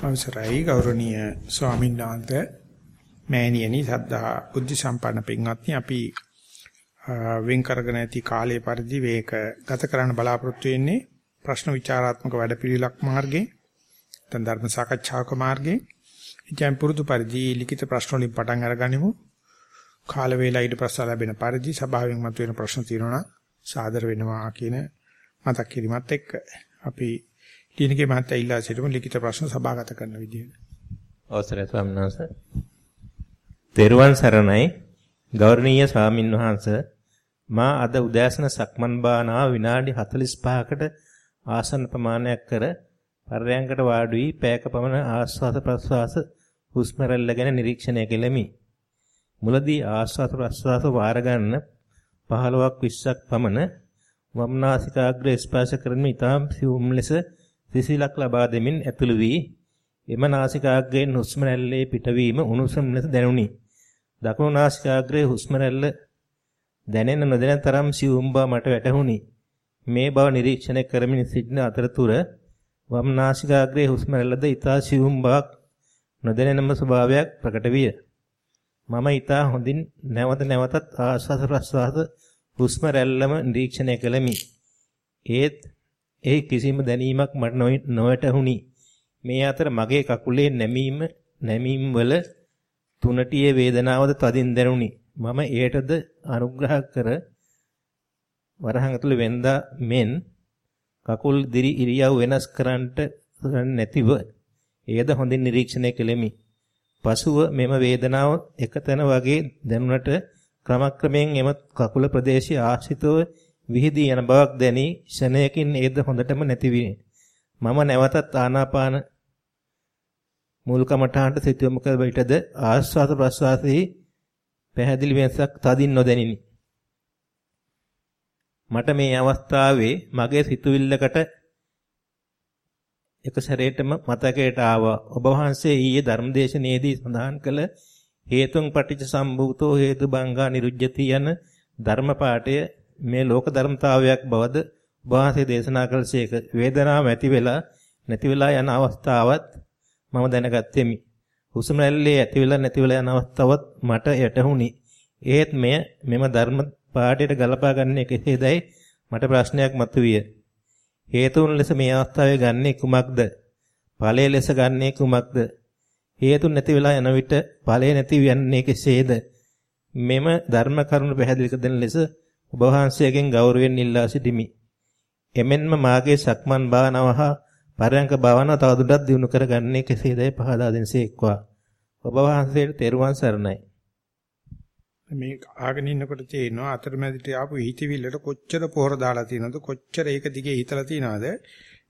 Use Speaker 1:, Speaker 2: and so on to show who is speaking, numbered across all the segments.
Speaker 1: අවසරයි. ගෞරවනීය ස්වාමීන් වහන්සේ මෑණියනි සද්ධා බුද්ධ සම්පන්න පින්වත්නි අපි වෙන් කරගෙන ඇති කාලයේ පරිදි වේක ගත කරන්න බලාපොරොත්තු වෙන්නේ ප්‍රශ්න විචාරාත්මක වැඩපිළිවෙලක් මාර්ගයෙන් නැත්නම් ධර්ම සාකච්ඡාවක මාර්ගයෙන්. ඉතින් පුරුදු පරිදි ලිඛිත ප්‍රශ්න වලින් පටන් අරගනිමු. කාල වේලා ඊට පස්සේ ලැබෙන පරිදි සභාවෙන් මතුවෙන ප්‍රශ්න තියෙනවා සාදර වෙනවා කියන මතක් කිරීමත් එක්ක. අපි ලියනකේ මහත්තයා ඉල්ලා සිටමු ලිඛිත ප්‍රශ්න සභාගත කරන විදියට.
Speaker 2: අවසරයි ස්වාමීන් වහන්සේ. තෙරුවන් සරණයි ගෞරවනීය ස්වාමින් වහන්සේ මා අද උදෑසන සක්මන් භාවනාව විනාඩි 45කට ආසන ප්‍රමාණයක් කර පරයන්කට වාඩි වී පෑයක පමණ ආස්වාද ප්‍රස්වාස හුස්ම රැල්ල ගැන නිරීක්ෂණය කෙලෙමි. මුලදී ආස්වාද ප්‍රස්වාස වාර ගන්න 15ක් 20ක් පමණ වම්නාසිකාග්‍ර ස්පර්ශ කරමින් ඊටම සිවුම් ලෙස සිසිලක් ලබා දෙමින් ඇතුළු වී එම නාසිකාග්‍රයෙන් හුස්ම රැල්ලේ පිටවීම උණුසුම් ලෙස දැනුනි. දකුණු නාසිකාග්‍රයේ හුස්ම රැල්ල දැනෙන නොදැන තරම් සියුම් බව මට වැටහුණි. මේ බව නිරීක්ෂණය කරමින් සිටින අතරතුර වම් නාසිකාග්‍රයේ හුස්ම රැල්ලද ඊතා සියුම් බවක් නොදැනෙනම ස්වභාවයක් ප්‍රකට විය. මම ඊතා හොඳින් නැවත නැවතත් ආස්වාද ප්‍රස්වාස හුස්ම රැල්ලම නිරීක්ෂණය කළෙමි. ඒත් ඒ කිසිම දැනීමක් මට නොවැටහුණි. මේ අතර මගේ කකුලේ නැමීම නැමීම් වල තුනටියේ වේදනාවද තදින් දැනුනි. මම එයටද අනුග්‍රහ කර වරහන් ඇතුළේ වෙන්දා මෙන් කකුල් දිරි ඉරියව් වෙනස් කරන්නට නැතිව එයද හොඳින් නිරීක්ෂණය කෙලෙමි. පසුව මෙම වේදනාව එකතැන වගේ දැනුණට ක්‍රමක්‍රමයෙන් එම කකුල ප්‍රදේශයේ ආශ්‍රිතව විහිදී යන බවක් දැනි ෂණයකින් ඒද හොඳටම නැති විනේ. මම නැවතත් ආනාපාන මූල කමඨාන්ට සිත යොමු කර විටද ආස්වාද ප්‍රස්වාසයේ පැහැදිලි වෙනසක් තදින් නොදැනිනි. මට මේ අවස්ථාවේ මගේ සිතුවිල්ලකට එක සැරේටම මතකයට ආවා. ඔබ වහන්සේ ඊයේ ධර්මදේශනයේදී සඳහන් කළ හේතුන් පටිච්ච සම්භූතෝ හේතු බංගා නිරුජ්‍යති යන ධර්ම පාඨය මේ ලෝක ධර්මතාවයක් බවද වාසේ දේශනා කළසේක වේදනාව ඇති වෙලා නැති වෙලා යන අවස්ථාවත් මම දැනගත්තෙමි. හුස්ම රැල්ලේ ඇති වෙලා නැති වෙලා යන අවස්ථාවත් මට යටහුණි. ඒත් මෙය මෙම ධර්ම පාඩයට ගලපා ගන්නේ කෙසේදයි මට ප්‍රශ්නයක් මතුවිය. හේතුන් ලෙස මේ අවස්ථාවේ ගන්නේ කුමක්ද? ඵලයේ ලෙස ගන්නේ කුමක්ද? හේතුන් නැති වෙලා යන විට ඵලය නැති වෙන්නේ කෙසේද? මෙම ධර්ම කරුණු පැහැදිලි කර දෙන ලෙස ඔබ වහන්සේගෙන් ගෞරවයෙන් ඉල්ලා සිටිමි. එමෙන්ම මාගේ සක්මන් භාවනාව හා පරයන්ක භාවනාව තවදුරටත් දියුණු කරගන්නේ කෙසේදයි පහදා දෙනසේක්වා. ඔබ වහන්සේට තෙරුවන් සරණයි.
Speaker 1: මේ ආගෙන ඉන්නකොට තේනවා අතරමැදිට ආපු හිතවිල්ලට කොච්චර පොහොර දාලා තියෙනවද කොච්චර ඒක දිගේ හිතලා තියෙනවද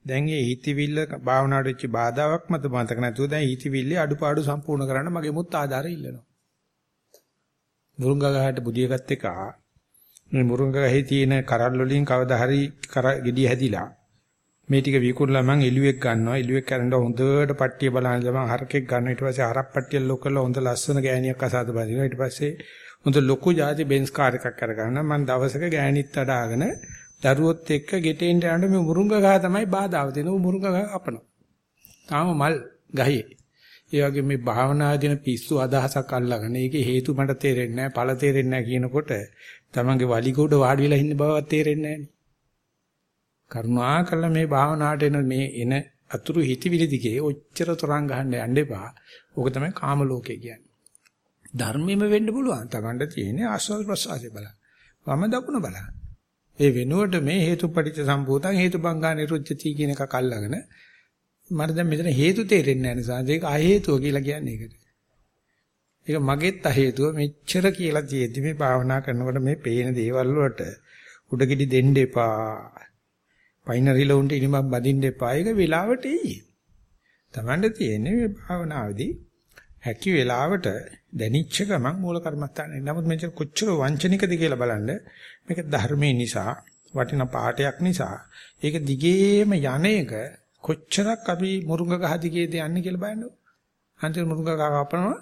Speaker 1: දැන් මේ හිතවිල්ල භාවනාවට වෙච්ච බාධාවක් මත මතක නැතුව දැන් හිතවිල්ලේ අඩුපාඩු සම්පූර්ණ කරන්න මගේ මුත් ආධාර ඉල්ලනවා මුරුංගා ගහට බුදියගත් එක මේ මුරුංගා ගහේ තියෙන කරල් වලින් කවදා හරි ගෙඩිය හැදිලා මේ ටික විකුණලා මං එළුවෙක් ගන්නවා. එළුවෙක් කරන්න හොඳට පට්ටිය බලන්න ගමන් හරකෙක් ගන්නවා. ඊට පස්සේ හරක් පට්ටිය ලොක් කරලා හොඳ ලස්සන ගෑණියක් අසාද බඳිනවා. ඊට පස්සේ හොඳ ලොකු જાති බෙන්ස් කාර් එකක් කරගන්න මං දවසක ගෑණිත් අඩාගෙන දරුවොත් එක්ක ගෙටෙන්න යන මේ මුරුංග ගහ තමයි බාධාව දෙන මුරුංග ගහ අපනවා. තාම මල් ගහේ. ඒ වගේ මේ භාවනා දින පිස්සු අදහසක් අල්ලගෙන ඒකේ හේතු මට තේරෙන්නේ නැහැ, ඵල තේරෙන්නේ නැහැ කියනකොට තමන්ගේ වලිගොඩ වාඩි වෙලා ඉන්න බවවත් තේරෙන්නේ නැහැ. කරුණාකරලා මේ භාවනාවට එන මේ එන අතුරු හිතවිලි දිගේ ඔච්චර තරංග ගහන්න යන්න එපා. ඕක තමයි කාම ලෝකය කියන්නේ. ධර්මෙම වෙන්න පුළුවන්. Tamanට තියෙන්නේ ආස්වාද ප්‍රසආසය බලන්න. වම දකුණ බලන්න. ඒ වෙනුවට මේ හේතුපටිච්ච සම්භූතං හේතුබංගා නිරුච්චති කියන එකක් අල්ලගෙන මට දැන් මෙතන හේතු තේරෙන්නේ නැහැ නිසා ඒක අ හේතුව කියලා කියන්නේ ඒකට. ඒක මගෙත් අ හේතුව මෙච්චර කියලා තියෙද්දි මේ භාවනා කරනකොට මේ පේන දේවල් වලට උඩගෙඩි දෙන්න එපා. පයින්රිල උන්ට ඉනිමක් බඳින්න එපා. ඒක වෙලාවට එයි. Tamande තියෙන්නේ මේ භාවනාවේදී හැකි වෙලාවට දැනිච්ච ගමන් මූල කර්මස්ථානේ. නමුත් මෙච්චර කොච්චර වංචනිකද කියලා බලන්න. මේක ධර්මයේ නිසා වටින පාඩයක් නිසා ඒක දිගේම යන්නේක කොච්චරක් අපි මුරුංග ගහ දිගේද යන්නේ කියලා බලන්න. අන්තිම මුරුංග ගහ කපනවා.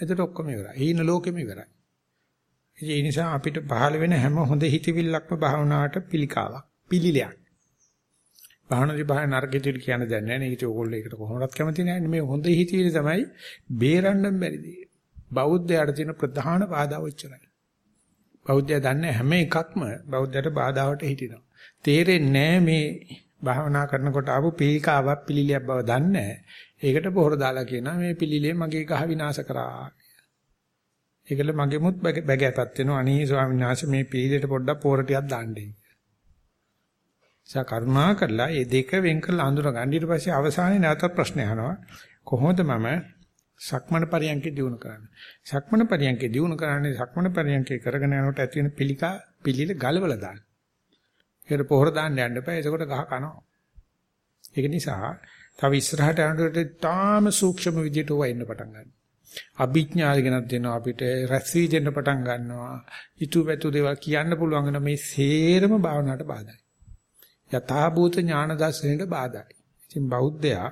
Speaker 1: එතකොට ඔක්කොම ඉවරයි. ඊන ලෝකෙම ඉවරයි. ඒ නිසා අපිට පහළ වෙන හැම හොඳ හිතවිල්ලක්ම භාවනාවට පිළිකාවක්. පිළිලයක්. භාවනාදී භාවන නරක හිතවිලි කියන දැන් නැහැ නේ. ඒක ඕගොල්ලෝ ඒකට කොහොමවත් කැමති නැහැ. මේ හොඳ හිතවිලි තමයි බේරන්න බැරිදී. බෞද්ධයාට තියෙන ප්‍රධාන බාධා ඔච්චරයි. බෞද්ධයා දන්නේ හැම එකක්ම බෞද්ධයට බාධාවට හිටිනවා. තේරෙන්නේ මේ භාවනා කරනකොට ආපු පීකාවක් පිළිලියක් බව දන්නේ ඒකට පොහොර දාලා කියනවා මේ පිළිලිය මගේ ගහ විනාශ කරා. ඒකල මගේමුත් බැගෑපත් වෙනවා අනේ ස්වාමීන් වහන්සේ මේ පිළිලියට පොඩ්ඩක් පොහොර ටිකක් දාන්නයි. සා කරුණා කරලා මේ දෙක වෙන් කරලා අඳුර ගන්න ඊට පස්සේ අවසානයේ නැවතත් ප්‍රශ්න අහනවා කොහොමද මම සක්මණ පරියන්කේ දිනු කරන්නේ සක්මණ පරියන්කේ දිනු කරන්නේ සක්මණ පරියන්කේ කරගෙන යනකොට ඇති වෙන පිළිකා පිළිල ගලවලා දාන්න ඒකට පොහොර දාන්න යන්න එපා. එතකොට ගහ කනවා. ඒක නිසා තව ඉස්සරහට යනකොට තාම සූක්ෂම විදියට ඕවා එන්න පටන් ගන්නවා. අභිඥාලගෙනක් දෙනවා අපිට රැස්වි දෙන්න පටන් ගන්නවා. ඊතු පැතු දේවල් කියන්න පුළුවන් වෙන මේ සේරම භාවනාවට බාධායි. යථාභූත ඥාන දර්ශනයට බාධායි. ඉතින් බෞද්ධයා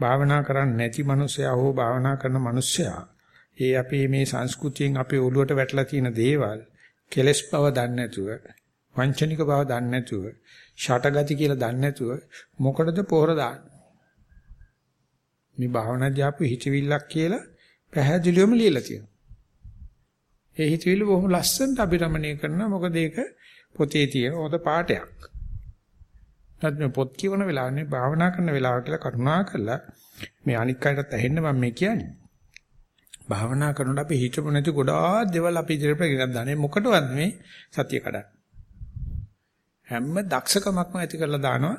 Speaker 1: භාවනා කරන්නේ නැති මනුස්සයා හෝ භාවනා කරන මනුස්සයා ඒ අපේ මේ සංස්කෘතියෙන් අපේ ඔළුවට වැටලා තියෙන දේවල් කෙලස් බව දන්නේ නැතුව වංචනික බව දන්නේ නැතුව, ෂටගති කියලා දන්නේ නැතුව මොකටද පොහොර දාන්නේ? මේ භාවනාදී ආපු හිතවිල්ලක් කියලා පැහැදිලිවම ලියලා තියෙනවා. ඒ හිතවිල්ල බොහොම ලස්සනට අභිරමණය කරනවා. මොකද ඒක පොතේ තියෙන හොඳ පාඩයක්. නැත්නම් පොත් කියවන වෙලාවනේ භාවනා කරන වෙලාව කියලා කරුණා කරලා මේ අනික් අයටත් ඇහෙන්න මම මේ කියන්නේ. භාවනා කරනකොට අපි හිතමු නැති ගොඩාක් දේවල් අපි ඉදිරියට ගෙනත් දාන්නේ මොකටවත් මේ සතිය කඩන්න. හැම දක්ෂකමක්ම ඇති කරලා දානවා.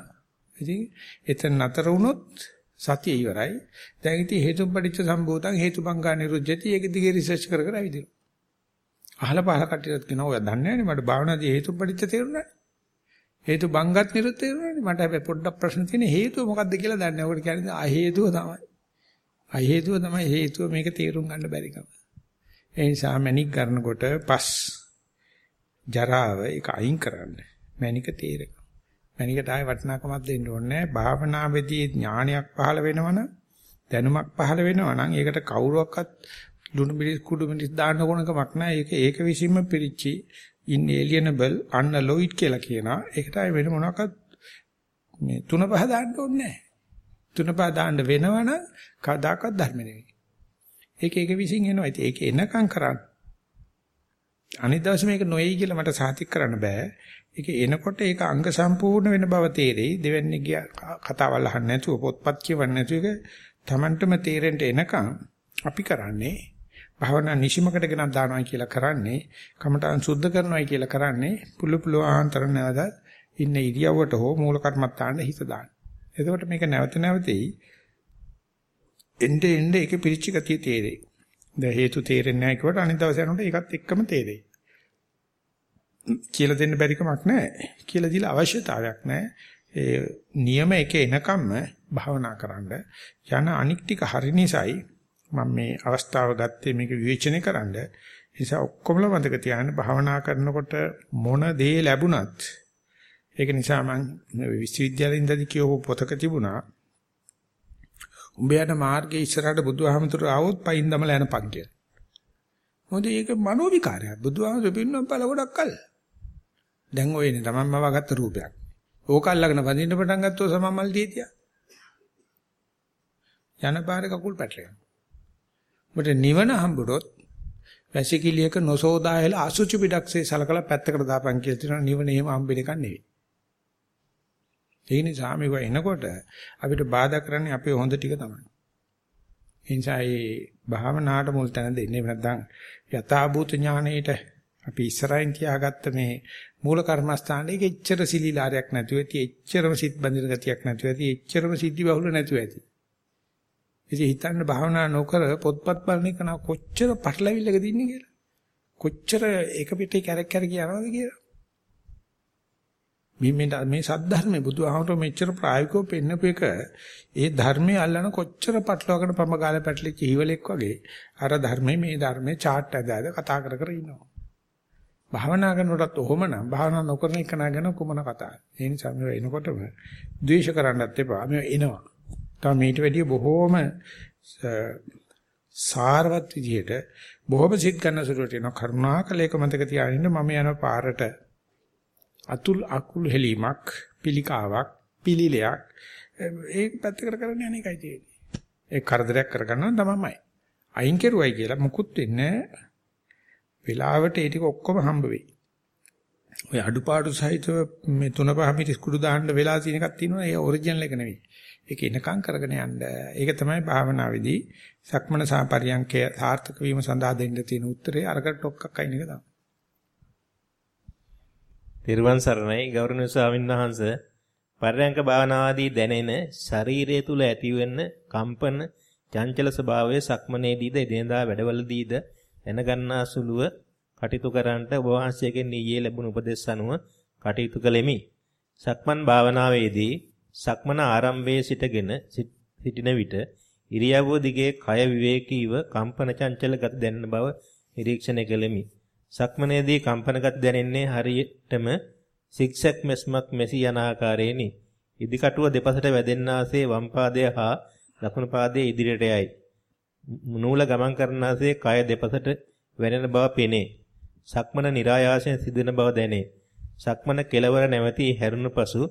Speaker 1: ඉතින් එතන නතර වුණොත් සතිය ඉවරයි. දැන් ඉතින් හේතුපටිච්ච සම්භූතං හේතුබංගා නිරුද්ධති. ඒක දිගේ රිසර්ච් කර කර ඇවිදිනවා. අහලා පහල කට්ටියත් කියනවා ඔය දන්නේ නැහැ නේ මට භාවනාදී හේතුපටිච්ච තේරුණා. හේතු බංගත් නිරුත් තේරුණානේ මට හැබැයි පොඩ්ඩක් ප්‍රශ්න තියෙන හේතුව මොකක්ද කියලා දන්නේ නැහැ. ඔකට කියන්නේ අ හේතුව තමයි. අ හේතුව තමයි හේතුව මේක තේරුම් ගන්න බැරිකම. ඒ නිසා මැනික් ගන්නකොට පස් ජරාව ඒක අයින් කරන්නේ. මැනික තේරෙනවා. මැනිකට ආයේ වටිනාකමක් දෙන්න ඕනේ නැහැ. භාවනාවේදී ඥානයක් පහළ වෙනවනම් දැනුමක් පහළ වෙනවනම් ඒකට කවුරුවක්වත් ලුණු මිරිස් කුඩු මිරිස් දාන්න ඕන කමක් නැහැ. ඒක ඒක විසීම පිරිච්චි inalienable unalloyed කියලා කියනවා. ඒකට ආයේ වෙන මොනවාක්වත් මේ තුන පහ දාන්න ඕනේ නැහැ. තුන පහ දාන්න වෙනවනම් කවදාකවත් ධර්ම නෙවෙයි. ඒක ඒක විසින් එනවා. ඉතින් ඒක එනකම් කරන්න. අනිත් දවසේ මේක නොයයි කියලා මට සාතික් කරන්න බෑ. ඒක එනකොට ඒක අංග සම්පූර්ණ වෙන බව තේරෙයි. දෙවන්නේ ගිය කතාවල් අහන්න නැතුව පොත්පත් කියවන්න නැතුව ඒක Tamanටම තේරෙන්න එනකම් අපි කරන්නේ භාවනා නිසිමකට ගෙනත් දානවා කියලා කරන්නේ කමඨාන් සුද්ධ කරනවා කියලා කරන්නේ පුළු පුළු ආන්තර නැවත ඉන්න ඉරියව්වට හෝ මූල කර්මත්තාන්න හිත දාන්න. එතකොට මේක නැවත නැවතෙයි එnde එnde ඒකේ පිරිච්ච ගතිය තේරෙයි. දැන් හේතු තේරෙන්නේ නැහැ කියවට අනිත් දවසේ යනකොට ඒකත් එක්කම තේරෙයි. කියලා දෙන්න බැරි කමක් නැහැ. කියලා දීලා අවශ්‍යතාවයක් නැහැ. ඒ නියම එක එනකම්ම භාවනා කරන්න යන අනික් ටික හරි නිසායි මම මේ අවස්ථාව ගත්තේ මේක විවේචනය කරන්න. නිසා ඔක්කොමලා මතක තියාගන්න භාවනා කරනකොට මොන දේ ලැබුණත් ඒක නිසා මම විශ්වවිද්‍යාලේ ඉඳලා කියවපු පොතක තිබුණා. උඹයාට මාර්ගයේ ඉස්සරහට බුදුහාමතුරු ආවොත් පයින් දමලා යනපන් කියලා. මොකද ඒක මනෝ විකාරයක්. බුදුහාමතුරු පින්නම් බල ගොඩක් කල්. දැන් ඔය ඉන්නේ තමන්ම වගත්ත රූපයක්. ඕක අල්ලගෙන වඳින්න පටන් ගත්තොත් සමමල් දීතිය. යන පාරේ කකුල් පැටලෙනවා. ඔබට නිවන හම්බුනොත් වැසිකිළියක නොසෝදායල අසුචි පිටක්සේ සලකලා පැත්තකට දාපන් කියලා තියෙනවා නිවන එහෙම හම්බෙන එකක් නෙවෙයි. ඒ නිසා මේක එනකොට අපිට බාධා කරන්නේ අපේ හොඳ ටික තමයි. ඒ නිසා මේ භාවනාවට මුල් තැන දෙන්නේ නැත්නම් යථාභූත ඥාණයට අපි ඉස්සරහින් තියාගත්ත මේ මූල කර්මස්ථානයේ එච්චර සිලිලාරයක් නැතුව ඇති එච්චරම සිත් බඳින ගතියක් නැතුව ඇති එච්චරම සිද්ධි බහුල නැතුව ඇති. ඉතින් හිතන්න භාවනා නොකර පොත්පත් බලන එක නා කොච්චර පටලවිල්ලකද ඉන්නේ කියලා. කොච්චර එක පිටේ කැරක් කැරක යනවද කියලා. මේ මේ මේ සද්ධර්මයේ බුදුහාමර මෙච්චර ප්‍රායෝගිකව පෙන්නපු එක ඒ ධර්මයේ අල්ලන කොච්චර පටලවාගෙන පම ගාලා පැටලිච්ච හිවලෙක් වගේ අර ධර්මයේ මේ ධර්මයේ chart ඇදාද කතා කර කර ඉන්නවා. භාවනා කරනකොටත් ඔහොමනම් භාවනා නොකරන එක නගෙන කුමන කතාවද? ඒ නිසා මේ එනකොටම ද්වේෂ කරන්නත් එපා. මේ එනවා. තව මේට වැඩිය බොහෝම සාරවත් විදියට බොහොම සිත් ගන්න සුළුට එනවා. කරුණාකර ඒක මතක තියාගන්න මම යන පාරට අතුල් අකුල් හෙලීමක් පිළිකාවක් පිළිලයක් ඒක පැත්තකට කරන්න යන එකයි තියෙන්නේ. ඒ කරදරයක් කරගන්නවා තමයිමයි. අයින් කෙරුවයි කියලා මුකුත් වෙන්නේ වෙලාවට ඒ ටික ඔක්කොම හම්බ වෙයි. ඔය අඩුපාඩු සහිතව මේ තුන පහ මිනිස් කුඩු දාන්න වෙලා තියෙන එකක් තියෙනවා. ඒ ඔරිජිනල් එක නෙවෙයි. ඒක එනකම් කරගෙන යන්න. ඒක තමයි භාවනාවේදී සක්මන සාපරියංකය සාර්ථක වීම සඳහා දෙන්න තියෙන උත්තරේ අරකට ටොක්ක්ක් අයින් එක තමයි.
Speaker 2: තිරුවන් සරණයි ගෞරවනීය ස්වාමීන් වහන්සේ පරයන්ක භාවනාදී දැනෙන ශරීරය තුල ඇතිවෙන කම්පන චංචල ස්වභාවය සක්මනේදීද එදිනදා වැඩවලදීද දැනගන්නා සුළුව කටයුතු කරන්නට ඔබ වහන්සේගෙන් ඊයේ ලැබුණු උපදෙස් අනුව කටයුතු කළෙමි. සක්මන් භාවනාවේදී සක්මන ආරම්භයේ සිටගෙන සිටින විට ඉරියව්ව දිගේ කය විවේකීව කම්පන චංචල ගති දැනෙන බව නිරීක්ෂණය කළෙමි. සක්මනේදී කම්පන ගති දැනෙන්නේ හරියටම සික්සැක් මෙස්මක් මෙසි යන ආකාරයෙනි. ඉදිකටුව දෙපසට වැදෙන්නාසේ වම් පාදය හා දකුණු පාදයේ ඉදිරියට යයි. නූල ගමන් කරනාසේ කය දෙපසට වැනෙන බව පෙනේ. සක්මන નિરાයාසයෙන් සිදුවෙන බව දැනේ. සක්මන කෙලවර නැවතී හැරුණු පසු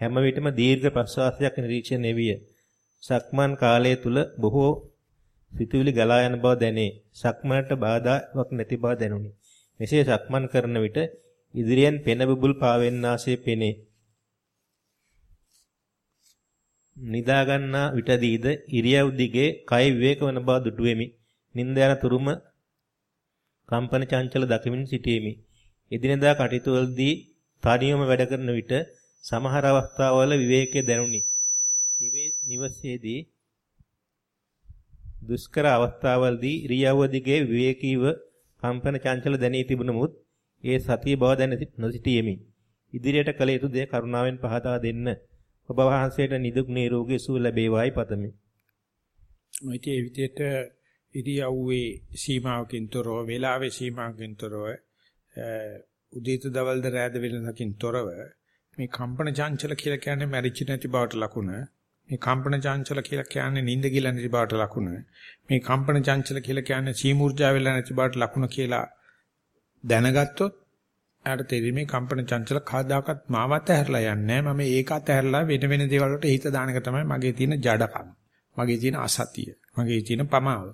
Speaker 2: හැම විටම දීර්ඝ ප්‍රශ්වාසයක් නිරීක්ෂණය විය. සක්මන් කාලය තුල බොහෝ සිතුවිලි ගලා යන බව දැනේ. සක්මනට බාධාවක් නැති බව දැනුනි. මෙසේ සක්මන් කරන විට ඉදිරියෙන් පෙන බුබුල් පාවෙන්නාසේ පෙනේ. නිදා ගන්නා විටදීද ඉරියව් දිගේ කය විවේක වන බව දුටුවෙමි. නිින්ද යන තුරුම කම්පන චංචල දකිමින් සිටීමි. එදිනෙදා කටයුතු වලදී තනියම වැඩ කරන විට සමහර අවස්ථාවල විවේකයේ දැනුනි. නිවසේදී දුෂ්කර අවස්ථාවලදී ඉරියව්ව දිගේ විවේකීව කම්පන චංචල දැනී තිබුණමුත් ඒ සතිය බව දැන නොසිටියෙමි. ඉදිරියට කළ යුතු දේ කරුණාවෙන් පහදා දෙන්න. ඔබ වහන්සේට නිදුක් නිරෝගී සුව ලැබේවායි පතමි.
Speaker 1: මොයිටි ඒ විදිහට ඉරියව්වේ සීමාවකින් තොරව වේලාවේ සීමාවකින් තොරව උදේට දවල්ද රැද වෙනසකින් තොරව මේ කම්පන චංචල කියලා කියන්නේ මැරිච්ච නැති බවට ලකුණ මේ කම්පන චංචල කියලා කියන්නේ නිින්ද ගිල නැති බවට ලකුණ. මේ කම්පන චංචල කියලා කියන්නේ සීමුර්ජා වෙලා නැති බවට ලකුණ කියලා දැනගත්තොත් එයාට තේරෙන්නේ කම්පන චංචල කවදාකවත් මාවත් ඇහැරලා යන්නේ නැහැ. මම ඒක අතහැරලා වෙන වෙන දේවල් වලට හිත දාන එක තමයි මගේ තියෙන ජඩකම. මගේ තියෙන අසතිය. මගේ තියෙන පමාව.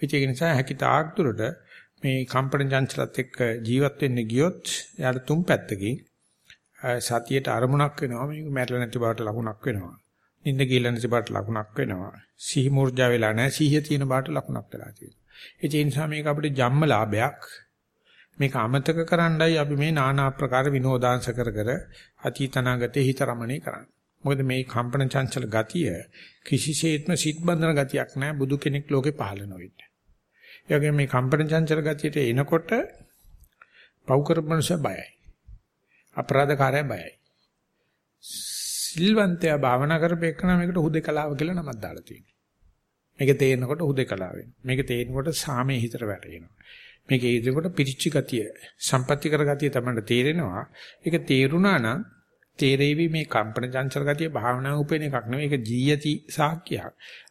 Speaker 1: ඒක නිසා හැකි තාක් දුරට මේ කම්පන චංචලත් එක්ක ජීවත් වෙන්න ගියොත් එයාට තුන් පැත්තකින් සතියට අරමුණක් වෙනවා. මේක මැරෙලා නැති බවට ලකුණක් වෙනවා. නිින්ද ගිහලා නැති බවට ලකුණක් වෙනවා සිහි මූර්ජා වෙලා නැහැ සිහිය තියෙන බවට ලකුණක් වෙලා තියෙනවා ඒ නිසා මේක අපිට ජම්ම ලාභයක් මේක අමතක කරන්නයි අපි මේ নানা ආකාර විනෝදාංශ කර කර අතීතනාගතේ හිත රමණේ කරන්නේ මොකද මේ කම්පන චංචල ගතිය කිසිසේත්ම සිත් බඳන ගතියක් නෑ බුදු කෙනෙක් ලෝකේ පහළ නොවෙන්න. ඒ වගේම මේ කම්පන චංචල ගතියට එනකොට පව් කරපමණස බයයි. අපරාධකාරය බයයි. සිල්වන්තයා භාවනා කරපේකන මේකට හුදේකලාව කියලා නමක් දාලා තියෙනවා. මේක තේරෙනකොට හුදේකලාව වෙනවා. මේක තේරෙනකොට සාමයේ හිතට වැටෙනවා. මේක ඒකට පිරිච්ච ගතිය, සම්පත්‍ති කර ගතිය තමයි තේරෙනවා. ඒක තේරුණා නම් තේරෙවි මේ කම්පන චංචල ගතිය භාවනාව උපේන එකක් නෙවෙයි ඒක ජීයති සාක්කයක්.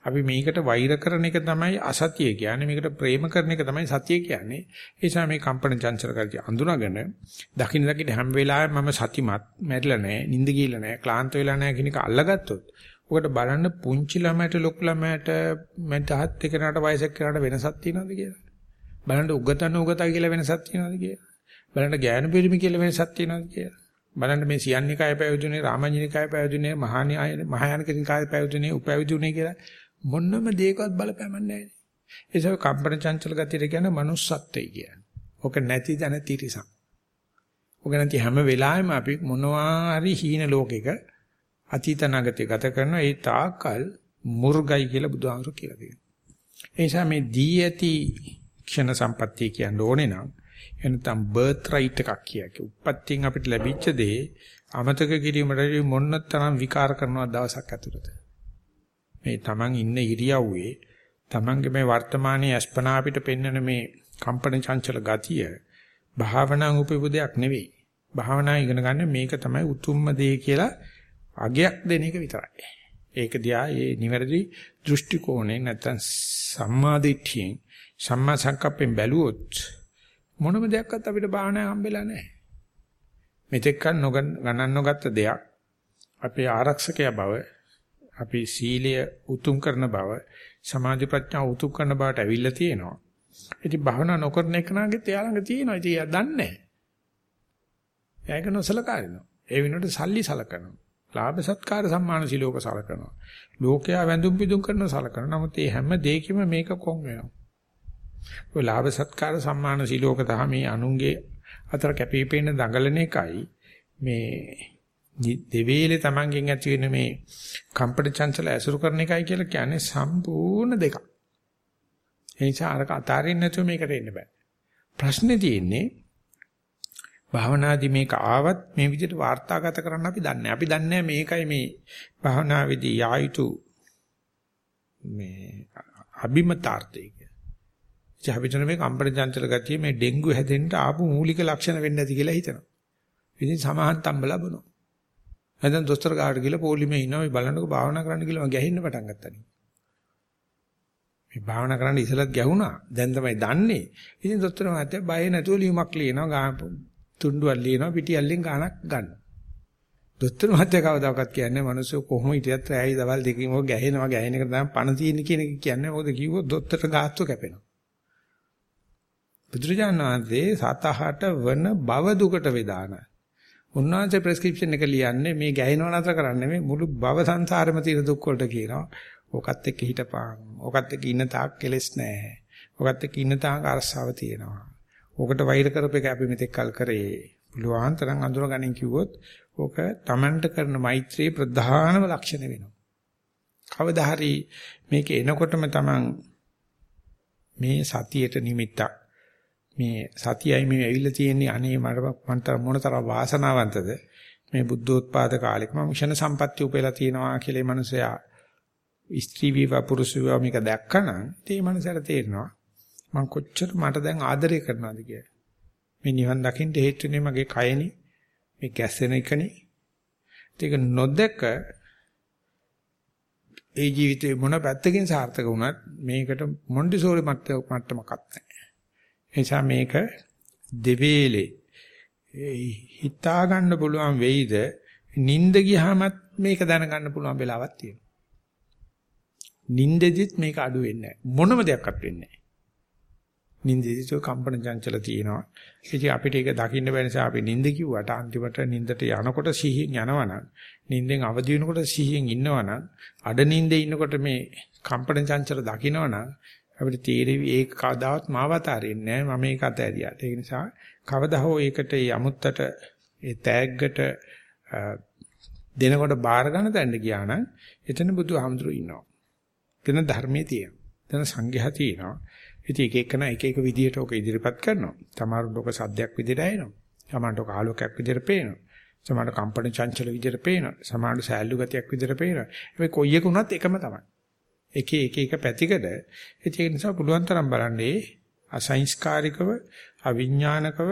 Speaker 1: අපි මේකට වෛර කරන එක තමයි අසතිය කියන්නේ. මේකට ප්‍රේම කරන එක තමයි සතිය කියන්නේ. ඒ නිසා මේ කම්පන චංචල ගතිය අඳුනගෙන දකින්න දකින්න හැම වෙලාවෙම මම සතිමත්, මැරිලා නැහැ, නිින්ද ගිහලා නැහැ, ක්ලාන්ත වෙලා නැහැ කියන එක අල්ලගත්තොත් ඔකට බලන්න පුංචි ළමයට ලොකු ළමයට මැදහත් එකනට වයසක කෙනාට වෙනසක් තියෙනවද කියලා. බලන්න උගතන උගතා කියලා වෙනසක් තියෙනවද කියලා. බලන්න ඥාන පිරිමි කියලා වෙනසක් තියෙනවද කියලා. බලන්න මේ සියන්නිකාය පැවිදුනේ රාමඤ්ඤනිකාය පැවිදුනේ මහානිකාය මහායානිකාය පැවිදුනේ උපැවිදුනේ කියලා මොන්නම දෙයකවත් බලපෑමක් නැහැ. ඒසව කම්පන චංචල ගතියට කියන manussත්වයි කියන්නේ. ඔක නැති දැන තිරිසන්. ඔක නැති හැම වෙලාවෙම අපි මොනවා හරි හීන ලෝකෙක අතීත නාගතේ ගත කරන ඒ තාකල් මුර්ගයි කියලා බුදුහාමුදුරු කියලා කියනවා. ඒ නිසා මේ දී ඇති ක්ෂණ සම්පත්තිය කියන්න ඕනේ නම් එනතම් බර්ත් රයිට් එකක් කියකි. උප්පත්තියෙන් අපිට ලැබිච්ච දේ අමතක කිරීමට මොන්න තරම් විකාර කරනවා දවසක් ඇතුළත. මේ Taman ඉන්න ඉරියව්වේ Tamanගේ මේ වර්තමානයේ අස්පනා අපිට පෙන්වන මේ කම්පන චංචල ගතිය භාවනා උපවිදයක් නෙවෙයි. භාවනා ඉගෙන ගන්න මේක තමයි උතුම්ම දේ කියලා අගයක් දෙන එක විතරයි. ඒක දිහා ඒ නිවැරදි දෘෂ්ටි කෝණයෙන් නැත්තම් සම්මා දිට්ඨියෙන් සම්මා සංකප්පෙන් බැලුවොත් මොනම දෙයක්වත් අපිට භාවනාවේ හම්බෙලා නැහැ. මෙතෙක් කන් නොගණන් නොගත්ත දෙයක් අපේ ආරක්ෂකය බව අපි සීලය උතුම් කරන බව සමාධි ප්‍රඥා උතුම් කරන බවට ඇවිල්ලා තියෙනවා. ඉතින් භවනා නොකරන එකනාගෙත් එයා ළඟ තියෙනවා. ඉතින් එයා දන්නේ නැහැ. එයාක නොසලකා ඉන්නවා. ඒ වෙනුවට සල්ලි සලකනවා. ලාභ සත්කාර සම්මාන සිලෝක සලකනවා. ලෝකයා වැඳුම් පිදුම් කරන සලකනවා. නමුත් මේ හැම දෙයකම මේක කොන් වෙනවා. ඔය ලාභ සත්කාර සම්මාන සිලෝක තහ මේ අනුන්ගේ අතර කැපිපෙන දඟලන එකයි මේ දෙවේලේ Tamanගෙන් ඇති වෙන මේ කම්පට චංචල ඇසුරු කරන එකයි කියලා කියන්නේ සම්පූර්ණ දෙකක්. ඒ නිසා අරක අතාරින්න නැතුව මේකට එන්න බෑ. ප්‍රශ්නේ තියෙන්නේ භාවනාදී මේක ආවත් මේ විදිහට වාර්තාගත කරන්න අපි දන්නේ අපි දන්නේ මේකයි මේ භාවනාවේදී යායුතු මේ අභිමතාර්ථය කියන්නේ. අපිටන මේ කම්පන චංචල ගතිය මේ ඩෙන්ගු හැදෙන්න ආපු මූලික ලක්ෂණ වෙන්න ඇති කියලා හිතනවා. ඉතින් සමහන් තම්බලා බොනවා. නැත්නම් දොස්තර කාට ගිහලා පොලිමේ ඉන්නවා මේ බලන්නකො භාවනා කරන්න ගිහලා මම ගැහෙන්න පටන් ගත්තා නේ. මේ භාවනා කරන්න ඉසලත් ගැහුණා. දැන් තමයි දන්නේ. ඉතින් දොස්තර මහත්තයා බය නැතුව ලියුමක් ලියනවා. තුණ්ඩුවක් ලියනවා පිටියල්ලෙන් ගානක් ගන්න. දොස්තර මහත්තයා කවදාකවත් කියන්නේ මිනිස්සු කොහොම හිටියත් රැයි දවල් දෙකකින් ඔය ගැහෙනවා ගැහෙන එක තමයි පණ තියෙන කියන එක කියන්නේ. මොකද කිව්වොත් දොස්තරට ගාස්තු කැපෙනවා. බුදුරජාණන් වහන්සේ සතහට වන බව දුකට වේදාන. උන්වහන්සේ ප්‍රෙස්ක්‍රිප්ෂන් එක ලියන්නේ මේ ගැහෙනව නතර කරන්නේ මේ මුළු භව සංසාරෙම තියෙන දුක් වලට කියනවා. ඕකත් එක්ක හිටපන්. ඕකත් එක්ක ඉන්න තාක් කෙලස් නැහැ. ඕකත් එක්ක ඉන්න තාක් අරසාව තියෙනවා. ඕකට වෛර කරපේක අපි මෙතෙක් කල් කරේ. පුළුවන් තරම් අඳුරගනින් කිව්වොත් ඕක Tamanට කරන මෛත්‍රී ප්‍රධානම ලක්ෂණ වෙනවා. කවදා හරි මේක එනකොටම Taman මේ සතියට නිමිත්තක් මේ සතියයි මේ ඇවිල්ලා තියෙන්නේ අනේ මට මොනතරම් වාසනාවන්තද මේ බුද්ධෝත්පාද කාලෙක මම ක්ෂණ සම්පත්‍ය උපයලා තියෙනවා කියලා මේ මනුස්සයා ස්ත්‍රී වේවා පුරුෂ වේවා මේක දැක්කනම් ඒ මනුස්සයාට තේරෙනවා මම කොච්චර මට දැන් ආදරය කරනවද කියලා. මේ නිවන් දකින්න හේතුනේ මගේ කයනේ මේ ගැස්සෙන එකනේ. ඒක නොදක ඒ ජීවිතේ මොන පැත්තකින් සාර්ථක වුණත් මේකට මොන්ඩිසෝරි මට්ටමක් නැහැ. නිසා මේක දෙවේලේ හිතා ගන්න පුළුවන් වෙයිද නිින්ද ගියාමත් මේක දැනගන්න පුළුවන් වෙලාවක් තියෙනවා. නිින්දෙදිත් මේක අඩු වෙන්නේ නැහැ. මොනම දෙයක්වත් වෙන්නේ නැහැ. නිින්දෙදිත් කම්පන චංචල තියෙනවා. ඉතින් අපිට ඒක දකින්න බැරි නිසා අපි නිින්ද කිව්වට අන්තිමට නිින්දට යනකොට සිහියෙන් යනවනම් නිින්දෙන් අවදි වෙනකොට සිහියෙන් ඉන්නවනම් අඩ නිින්දේ ඉන්නකොට මේ කම්පන චංචල දකින්නවනම් අපිට තීරෙවි ඒක කවදාවත් මාව අතාරින්නේ නැහැ මම ඒක අතෑරියාට. ඒ නිසා කවදා හෝ ඒකට ඒ අමුත්තට ඒ තෑග්ගට දෙනකොට බාර ගන්න තැන්න ගියා නම් එතන බුදුහාමුදුරු ඉන්නවා. එතන ධර්මයේ තියෙනවා. එතන සංඝයා තියෙනවා. ඉතින් එක එකන එක එක විදියට ඔක ඉදිරිපත් කරනවා. සමහරවිට ඔක සද්දයක් විදියට ඇහෙනවා. සමහරවිට ඔක ආලෝකයක් විදියට පේනවා. සමහරවිට කම්පන චංචල විදියට පේනවා. සමහරවිට සෑල්ලු ගතියක් විදියට පේනවා. මේ කොයි එක වුණත් එකම තමයි. එක එක එක පැතිකඩ. ඒක නිසා පුළුවන් තරම් බලන්නේ අසංස්කාරිකව අවිඥානිකව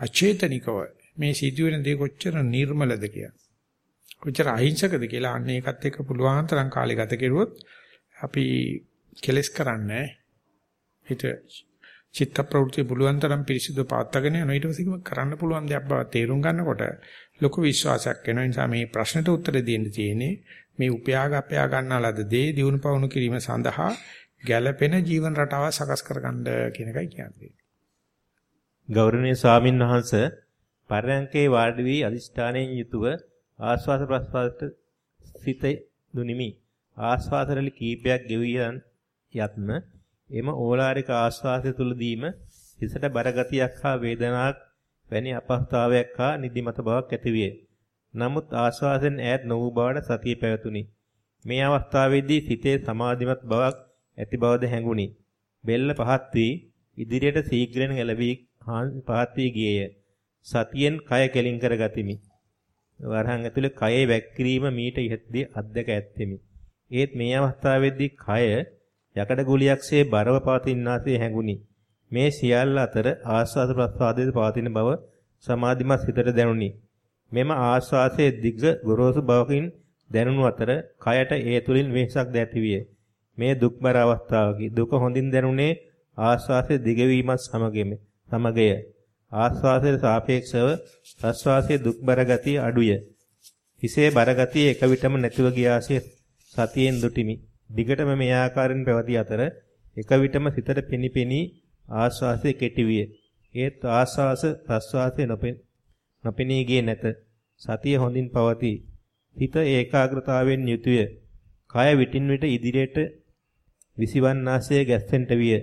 Speaker 1: අචේතනිකව මේ සිදුවෙන දේ කොච්චර නිර්මලද කියලා. කොච්චර අහිංසකද කියලා අන්න ඒකත් එක්ක පුළුවන් තරම් කාලය ගත කෙරුවොත් අපි කෙලස් කරන්නේ හිත චිත්ත ප්‍රවෘත්ති පුළුවන් තරම් පිරිසිදු පවත්වාගෙන යනවා ඊට පස්සේ කරන්න පුළුවන් දෙයක් බව තේරුම් ගන්නකොට ලොකු විශ්වාසයක් වෙනවා නිසා මේ ප්‍රශ්නෙට උත්තර දෙන්න තියෙන්නේ මේ උපයාග අපයා ගන්නාලද දේ දිනු පවුණු කිරීම සඳහා ගැළපෙන ජීවන රටාව සකස් කරගන්න කියන එකයි කියන්නේ.
Speaker 2: ගෞරවනීය ස්වාමින් වහන්සේ පරයන්කේ වාඩි වී අදිෂ්ඨානයෙන් යුතුව ආස්වාද ප්‍රස්වාදයට සිත දුනිමි. ආස්වාදරලි කීපයක් ගෙවියන් යත්ම එම ඕලාරික ආස්වාදය තුලදීම හිසට බරගතියක් හා වේදනාවක් වැනි අපහසුතාවයක් හා නිදිමත බවක් ඇතිවිය. නමුත් ආස්වාසෙන් ඈත් නො වූ බවට සතිය පැවතුණි. මේ අවස්ථාවේදී සිතේ සමාධිමත් බවක් ඇති බවද හැඟුණි. බෙල්ල පහත් වී ඉදිරියට සීඝ්‍රයෙන් එළවි පහත් වී ගියේය. සතියෙන් කය කෙලින් කර ගතිමි. වරහන් ඇතුලේ කයේ වැක්කිරීම මීට ඉහතදී අධ්‍යක ඇත්තෙමි. ඒත් මේ අවස්ථාවේදී කය යකඩ ගුලියක්සේ බරව පවතිනාසේ හැඟුණි. මේ සියල්ල අතර ආස්වාද ප්‍රස්වාදයේ පවතින බව සමාධිමත් සිතට දැනුනි. මෙම ආස්වාසයේ දිග ගොරෝසු බවකින් දැනුණු අතර කයට ඒ තුලින් වෙහසක් දැතිවිය. මේ දුක්බර අවස්ථාවකි. දුක හොඳින් දැනුනේ ආස්වාසයේ දිගවීමත් සමගෙම සමගය. ආස්වාසයට සාපේක්ෂව ප්‍රස්වාසයේ දුක්බර ගතිය අඩුය. හිසේ බර ගතිය එක විටම නැතිව ගියාසේ සතියෙන් දුටිමි. දිගටම මේ ආකාරයෙන් පැවති අතර එක විටම සිතට පෙනිපෙනී ආස්වාසයේ කෙටි විය. ඒත් ආස්වාස ප්‍රස්වාසයේ නොපෙනී ගියේ නැත. සතිය හොඳින් පවතී. හිත ඒකාග්‍රතාවෙන් යුතුය. කය විටින් විට ඉදිරියට විසිවන්නාසේ ගැස්සෙන්ට විය.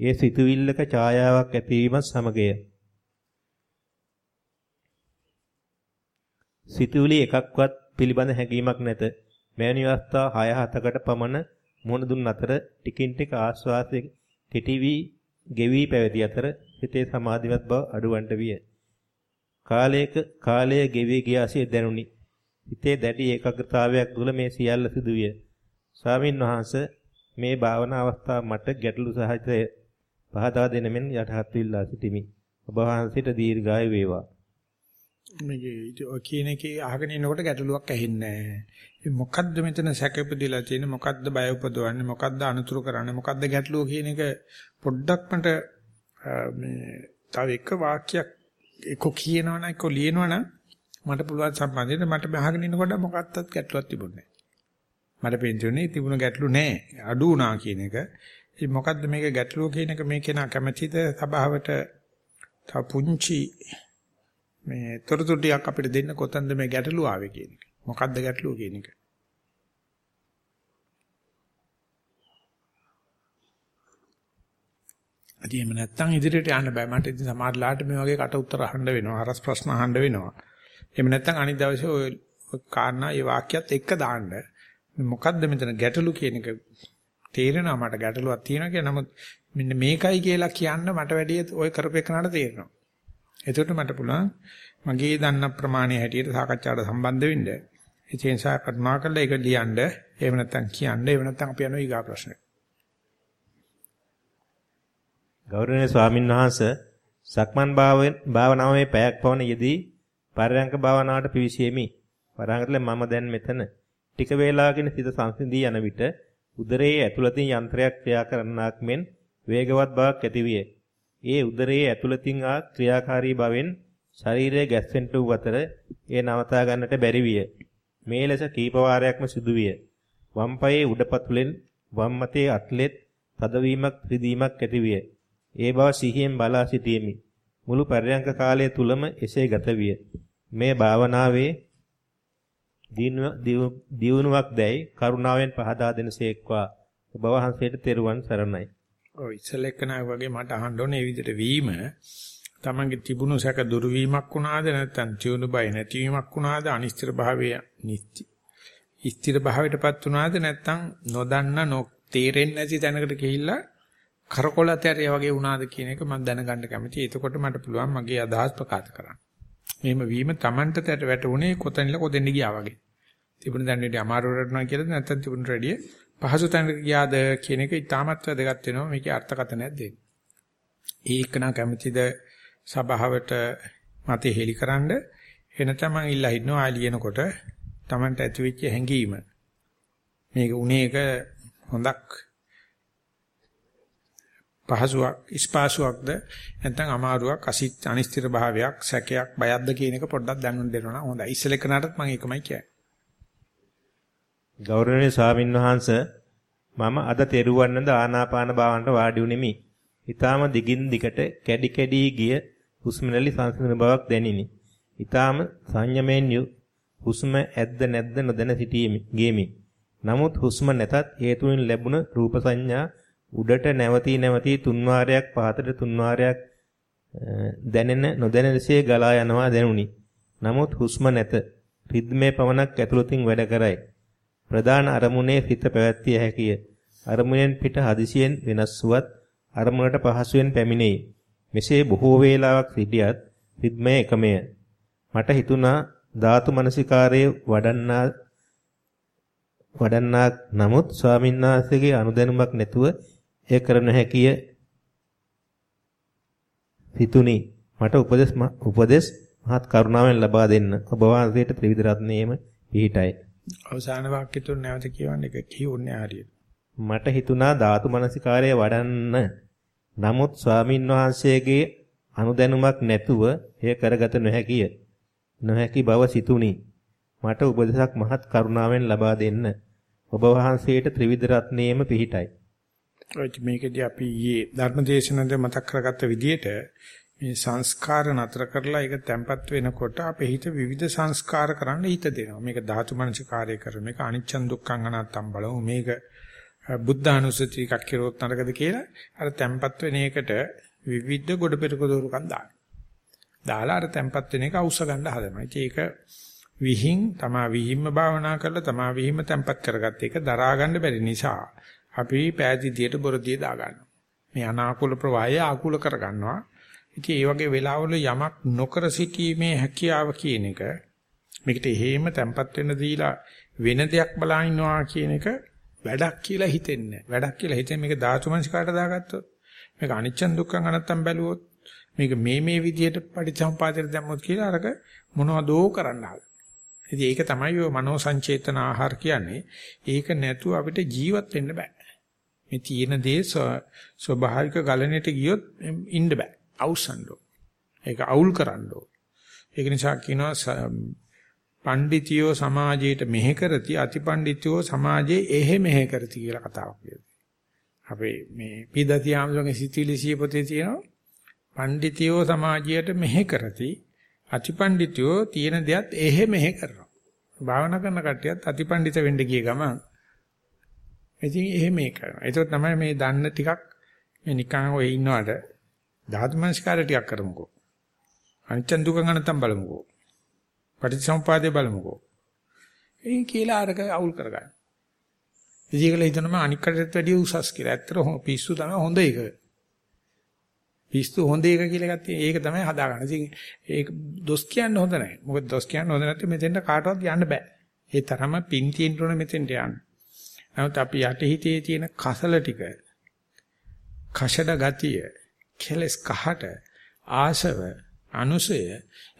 Speaker 2: ඒ සිතුවිල්ලක ඡායාවක් ඇතිවීමත් සමගය. සිතුවිලි එකක්වත් පිළිබඳ හැඟීමක් නැත. මෙවැනි අවස්ථා 6-7කට පමණ මුහුණ දුන් අතර ටිකින් ටික ආශ්වාසයේ කෙටි වී ගෙවි පැවති අතර හිතේ සමාධිමත් බව අඩුවන්ට විය. කාලයක කාලය ගෙවි ගියාසේ දැනුනි. හිතේ දැඩි ඒකාග්‍රතාවයක් තුළ මේ සියල්ල සිදුවිය. ස්වාමින් වහන්සේ මේ භාවනා අවස්ථාව මට ගැටලු සහිතය. පහදා දෙනමින් යටහත් විල්ලා සිටිමි. ඔබ වහන්සේට දීර්ඝායු වේවා.
Speaker 1: මේ ඔය කියන එකේ අහගෙන ඉනකොට ගැටලුවක් ඇහෙන්නේ නැහැ. මොකද්ද මෙතන සැකපෙදිලා තියෙන්නේ මොකද්ද බය උපදවන්නේ මොකද්ද අනුතුරු කරන්නේ මොකද්ද ගැටලුව කියන එක පොඩ්ඩක් මට මේ තව එක වාක්‍යයක් එක්ක කියනවනම් එක්ක ලියනවනම් මට පුළුවන් සම්බන්ධයෙන් මට අහගෙන ඉනකොට මොකක්වත් ගැටලුවක් තිබුණේ නැහැ. මට පෙන්තුනේ තිබුණ ගැටලු නැහැ. අඩු වුණා කියන එක. ඉතින් මොකද්ද මේක ගැටලුව කියන එක මේ කෙනා කැමැතිද සභාවට තව පුංචි මේ තොරතුරු ටිකක් අපිට දෙන්න කොතනද මේ ගැටලුව ආවේ කියන එක. මොකද්ද ගැටලුව කියන එක. අද එහෙම නැත්තම් ඉදිරියට යන්න බෑ. මට ඉතින් සමහරලාට මේ වගේ කට උත්තර අහන්න වෙනවා. අරස් ප්‍රශ්න අහන්න වෙනවා. එහෙම නැත්තම් අනිත් දවසේ ඔය කාරණා ඒ වාක්‍යයත් එක්ක දාන්න. මොකද්ද මෙතන ගැටලු කියන එක තේරෙනවා මට ගැටලුවක් තියෙනවා කියලා. නමුත් මෙන්න මේකයි කියලා කියන්න මට වැඩි ඔය කරපේකනට තේරෙනවා. එතකොට මට පුළුවන් මගේ දන්න ප්‍රමාණය හැටියට සාකච්ඡාවට සම්බන්ධ වෙන්න. ඒ නිසා කරුණාකරලා ඒක ලියන්න. එහෙම නැත්නම් කියන්න. එහෙම නැත්නම් අපි යනවා ඊගා ප්‍රශ්නෙට.
Speaker 2: ගෞරවනීය ස්වාමින් වහන්සේ සක්මන් භාවනාවේ පැයක් පවන යෙදී පරයන්ක භාවනාවට පිවිසීමි. පරයන්කල මම දැන් මෙතන ටික වේලාවකින් සිත සංසිඳී යන විට උදරයේ ඇතුළතින් යන්ත්‍රයක් ක්‍රියා කරන්නාක් මෙන් වේගවත් බවක් ඇතිවිය. ඒ උදරයේ ඇතුළතින් ආ ක්‍රියාකාරී බවෙන් ශරීරය ගැස්සෙන්න වූ අතර ඒ නවතා ගන්නට බැරි විය. මේ ලෙස කීප වාරයක්ම සිදුවිය. වම් පායේ උඩපතුලෙන් වම් මතේ අත්ලෙත් තදවීමක් රිදීමක් ඇතිවිය. ඒ බව සිහියෙන් බලා සිටීමි. මුළු පර්යංක කාලය තුලම එසේ ගත විය. මේ භාවනාවේ දිනුවක් දැයි කරුණාවෙන් පහදා දෙනසේක්වා ඔබ වහන්සේට තෙරුවන් සරණයි.
Speaker 1: ඔව් ඉස්සෙල් එක්කනා වගේ මට අහන්න ඕනේ මේ විදිහට වීම තමන්ගේ තිබුණු සැක දුරු වීමක් වුණාද නැත්නම් තියුණු බය නැතිවීමක් වුණාද අනිශ්චිත භාවය නිත්‍ය ස්ථිර භාවයටපත් වුණාද නැත්නම් නොදන්න නොතේරෙන්නේ නැති තැනකට ගිහිල්ලා කරකොලතරිය වගේ වුණාද කියන එක මම දැනගන්න කැමතියි. එතකොට මට පුළුවන් මගේ අදහස් ප්‍රකාශ කරන්න. මෙහෙම වීම Tamanට තට වැටුනේ කොතනින්ද කොතෙන්ද ගියා වගේ. තිබුණ දැන් විදිහ අමාරු රටනවා කියලාද නැත්නම් තිබුණ රෙඩිය පහසු තැනකට ගියාද කියන එක ඉතාමත් වැදගත් වෙනවා මේකේ අර්ථකථනයක් දෙන්න. ඒකන කැමැතිද සභාවට මතේ හෙලිකරනද එනතම මම ඉල්ලා හිටනවා ආලියනකොට Tamanට ඇතිවෙච්ච හැඟීම. මේක උනේ එක හොඳක් පහසුවක් ස්පාසුවක්ද නැත්නම් අමාරුවක් අසිත අනිස්තිර භාවයක් සැකයක් බයක්ද කියන එක පොඩ්ඩක් දැනුම් දෙනවා නම් හොඳයි. ඉස්සෙල්ල කනටත් මම ඒකමයි කියන්නේ.
Speaker 2: ගෞරවනීය ස්වාමින් වහන්සේ මම අද තෙරුවන්නද ආනාපාන භාවනට වාඩි වුනිමි. ඊටාම දිගින් දිගට කැඩි කැඩි ගිය හුස්මරලි සංසිඳන බවක් දැනිනි. ඊටාම සංයමයෙන් හුස්ම ඇද්ද නැද්ද නොදැන සිටීමි. ගේමි. නමුත් හුස්ම නැතත් හේතුවෙන් ලැබුණ රූප සංඥා උඩට නැවතී නැවතී තුන් වාරයක් පහතට තුන් වාරයක් දැනෙන නොදැනෙනසේ ගලා යනවා දැනුනි. නමුත් හුස්ම නැත. රිද්මේ පමණක් ඇතුළතින් වැඩ කරයි. ප්‍රධාන අරමුණේ සිත පැවැත්විය හැකිය. අරමුණෙන් පිට හදිසියෙන් වෙනස් වුවත් අරමුණට පහසුවෙන් පැමිණෙයි. මෙසේ බොහෝ වේලාවක් සිටියත් රිද්මය එකමය. මට හිතුණා ධාතු මනසිකාරයේ වඩන්නා වඩන්නා නමුත් ස්වාමින්වහන්සේගේ අනුදැනුමක් නැතුව එය කර නොහැකිය. හිතුනි මට උපදෙස් උපදෙස් මහත් කරුණාවෙන් ලබා දෙන්න. ඔබ වහන්සේට ත්‍රිවිධ රත්නයේම පිහිටයි.
Speaker 1: අවසාන වාක්‍ය තුන නැවත කියවන්න එක කියුන්නේ හරියට.
Speaker 2: මට හිතුණා ධාතු මනසිකාරය වඩන්න. නමුත් ස්වාමින් වහන්සේගේ අනුදැනුමක් නැතුව එය කරගත නොහැකිය. නොහැකි බව සිතුනි. මට උපදේශක් මහත් කරුණාවෙන් ලබා දෙන්න. ඔබ වහන්සේට ත්‍රිවිධ රත්නයේම පිහිටයි.
Speaker 1: මේකදී අපි ඊයේ ධර්මදේශනදී මතක් කරගත්ත විදිහට මේ සංස්කාර නතර කරලා ඒක තැම්පත් වෙනකොට අපේ හිත විවිධ සංස්කාර කරන්න හිත දෙනවා. මේක ධාතු මනසිකාරය කර මේක අනිච්චන් දුක්ඛං අනාත්තම් බලමු. මේක බුද්ධානුස්සති එකක් කිරොත් නරකද කියලා අර තැම්පත් වෙන එකට විවිධ ගොඩ පෙරක දෝරුකම් දාන. දාලා අර තැම්පත් වෙන එක අවශ්‍ය ගන්න හදනවා. ඒක විහිං තමා විහිම්ම භාවනා කරලා තමා විහිම්ම තැම්පත් කරගත්ත එක දරා ගන්න බැරි නිසා අපි පෑදීදියට බොරදිය දා ගන්නවා. මේ අනාකූල ප්‍රවාහය ආකූල කර ගන්නවා. ඉතින් ඒ වගේ වෙලාවල යමක් නොකර සිටීමේ හැකියාව කියන එක මේකට හේම තැම්පත් වෙන්න දීලා වෙන දෙයක් බලන ඉන්නවා කියන එක වැඩක් කියලා හිතෙන්නේ වැඩක් කියලා හිතෙන් මේක ධාතු මනසිකාට දාගත්තොත් මේක අනිච්චන් දුක්ඛං අනත්තම් බැලුවොත් මේක මේ මේ විදිහට පටිච්චසමුපාදයට දැම්මොත් කියලා අරක මොනවදෝ කරන්න හදලා ඉතින් ඒක තමයි ඔය මනෝ සංචේතන ආහාර කියන්නේ. ඒක නැතුව අපිට ජීවත් වෙන්න බෑ. මේ තියෙන දේ ස්වභාවික ගලණයට ගියොත් ඉන්න බෑ. අවසන්ඩෝ. ඒක අවුල් කරන්නෝ. ඒක නිසා කියනවා පණ්ඩිතියෝ සමාජයට මෙහෙ කරති අතිපණ්ඩිතයෝ සමාජයේ එහෙ මෙහෙ කරති කියලා කතාවක් කියනවා. අපේ මේ පීදති ආමසෝගේ සිතිලි සියපොතේ තියෙනවා පණ්ඩිතියෝ සමාජයට මෙහෙ කරති අතිපණ්ඩිතයෝ තියෙන දෙයත් එහෙ මෙහෙ කරනවා. භාවනා කරන කට්ටියත් අතිපණ්ඩිත වෙන්න ගිය ගමන් ඉතින් එහෙම මේ කරනවා. ඒක තමයි මේ දන්න ටිකක් මේ නිකන් ඔය ඉන්නවට ධාතු මනස්කාරය ටිකක් කරමුකෝ. අනිච්ච දුක ගන්නතම් බලමුකෝ. පටිච්චසමුපාදේ බලමුකෝ. ඒ කියලා අරක අවුල් කරගන්න. ඉතින් ඒක හිතනම අනික් කටට වැඩිය උසස් කියලා. ඇත්තට පිස්සු තමයි හොඳ එක. පිස්සු හොඳ එක කියලා එකක් තියෙන. ඒක තමයි හදාගන්න. ඉතින් ඒක දොස් කියන්න හොඳ නැහැ. මොකද දොස් කියන්න හොඳ නැත්නම් මෙතෙන්ට කාටවත් යන්න බෑ. ඒ තරම පින් තියෙන්න ඕන මෙතෙන්ට යන්න. නමුත් අපි යටිහිතේ තියෙන කසල ටික කෂඩ ගතිය, කෙලස් කහට, ආසව, අනුසය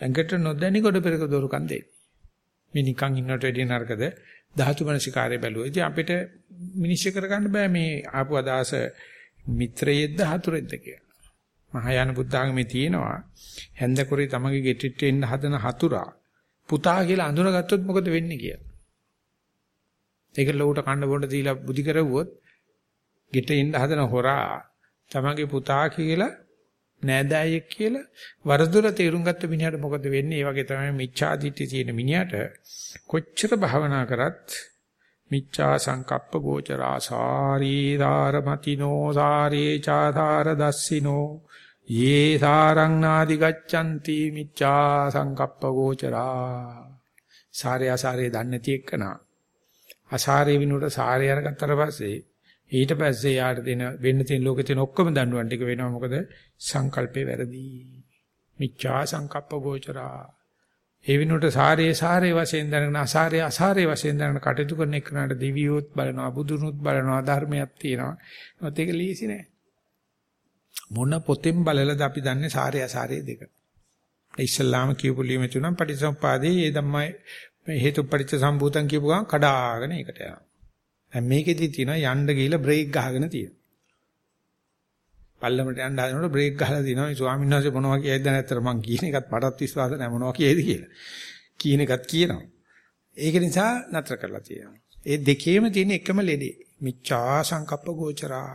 Speaker 1: ඇඟට නොදැනි කොට පෙරක දොරුකම් දෙන්නේ. මේ නිකන් ඉන්නට වැඩිය නරකද? ධාතු මනසිකාරය බැලුවා. ඉතින් අපිට මිනිස්සු කරගන්න බෑ මේ ආපු අදහස මිත්‍රයෙක්ද හතුරෙක්ද කියලා. මහායාන බුද්ධ ආගමේ තියෙනවා හැන්දකුරේ තමගේ ගෙටිට එන්න හදන හතුරා පුතා කියලා අඳුනගත්තොත් මොකද වෙන්නේ කියලා. ඒක ලෝට කන්න බොන්න දීලා බුදි කරවුවොත් ගෙට එන්න හදන හොරා තමගේ පුතා කියලා නෑදෑයෙක් කියලා වරදුර තේරුම් ගත්ත මිනිහට මොකද වෙන්නේ? ඒ වගේ තමයි මිච්ඡාදිට්ඨිය තියෙන මිනිහට කොච්චර භවනා කරත් මිච්ඡා සංකප්ප ගෝචරා සාරී ධාරමතිනෝ සාරේ චාධාර දස්සිනෝ යේ සාරං නාදි ගච්ඡanti මිච්ඡා සංකප්ප ගෝචරා සාරය අසාරය දන්නේ නැති එක්කනා අසාරේ විනුට සාරය අරගත්තට පස්සේ ඊට පස්සේ යාට දෙන වෙන්න තියෙන ලෝකේ තියෙන ඔක්කොම දඬුවම් ටික වෙනවා. මොකද සංකල්පේ වැරදි. මිච්ඡා සංකප්ප ගෝචරා. ඒ විනුට සාරේ සාරේ වශයෙන් දැනගෙන අසාරේ අසාරේ වශයෙන් දැනගෙන කටයුතු කරන එක්කනට දිවියොත් බලනවා බුදුනුත් බලනවා ධර්මයක් තියෙනවා. ඒත් ඒක ලීසි නෑ. මොන පොතෙන් බලලද අපි දන්නේ සාරය අසාරය දෙක. ඉස්ලාම කියපු ලියුමේ තුනම් පටිච්චසමුපාදේ ඒ ධම්මයි හේතු පටිච්ච සම්භූතං කියපු ගමන් කඩාගෙන ඒකට යනවා. දැන් මේකෙදි තියෙනවා යන්න ගිහිල්ලා බ්‍රේක් ගහගෙන තියෙනවා. පල්ලමට යන්න හදනකොට බ්‍රේක් ගහලා දිනවා. මේ ස්වාමීන් වහන්සේ මොනවා කියයිද නැත්තර මං කියන එකත් මටත් විශ්වාස නැහැ මොනවා කියයිද කියලා. කියන එකත් කියනවා. ඒක නිසා නතර කරලා තියෙනවා. ඒ දෙකේම තියෙන එකම ලෙඩේ. මිච්ඡා සංකප්ප ගෝචරා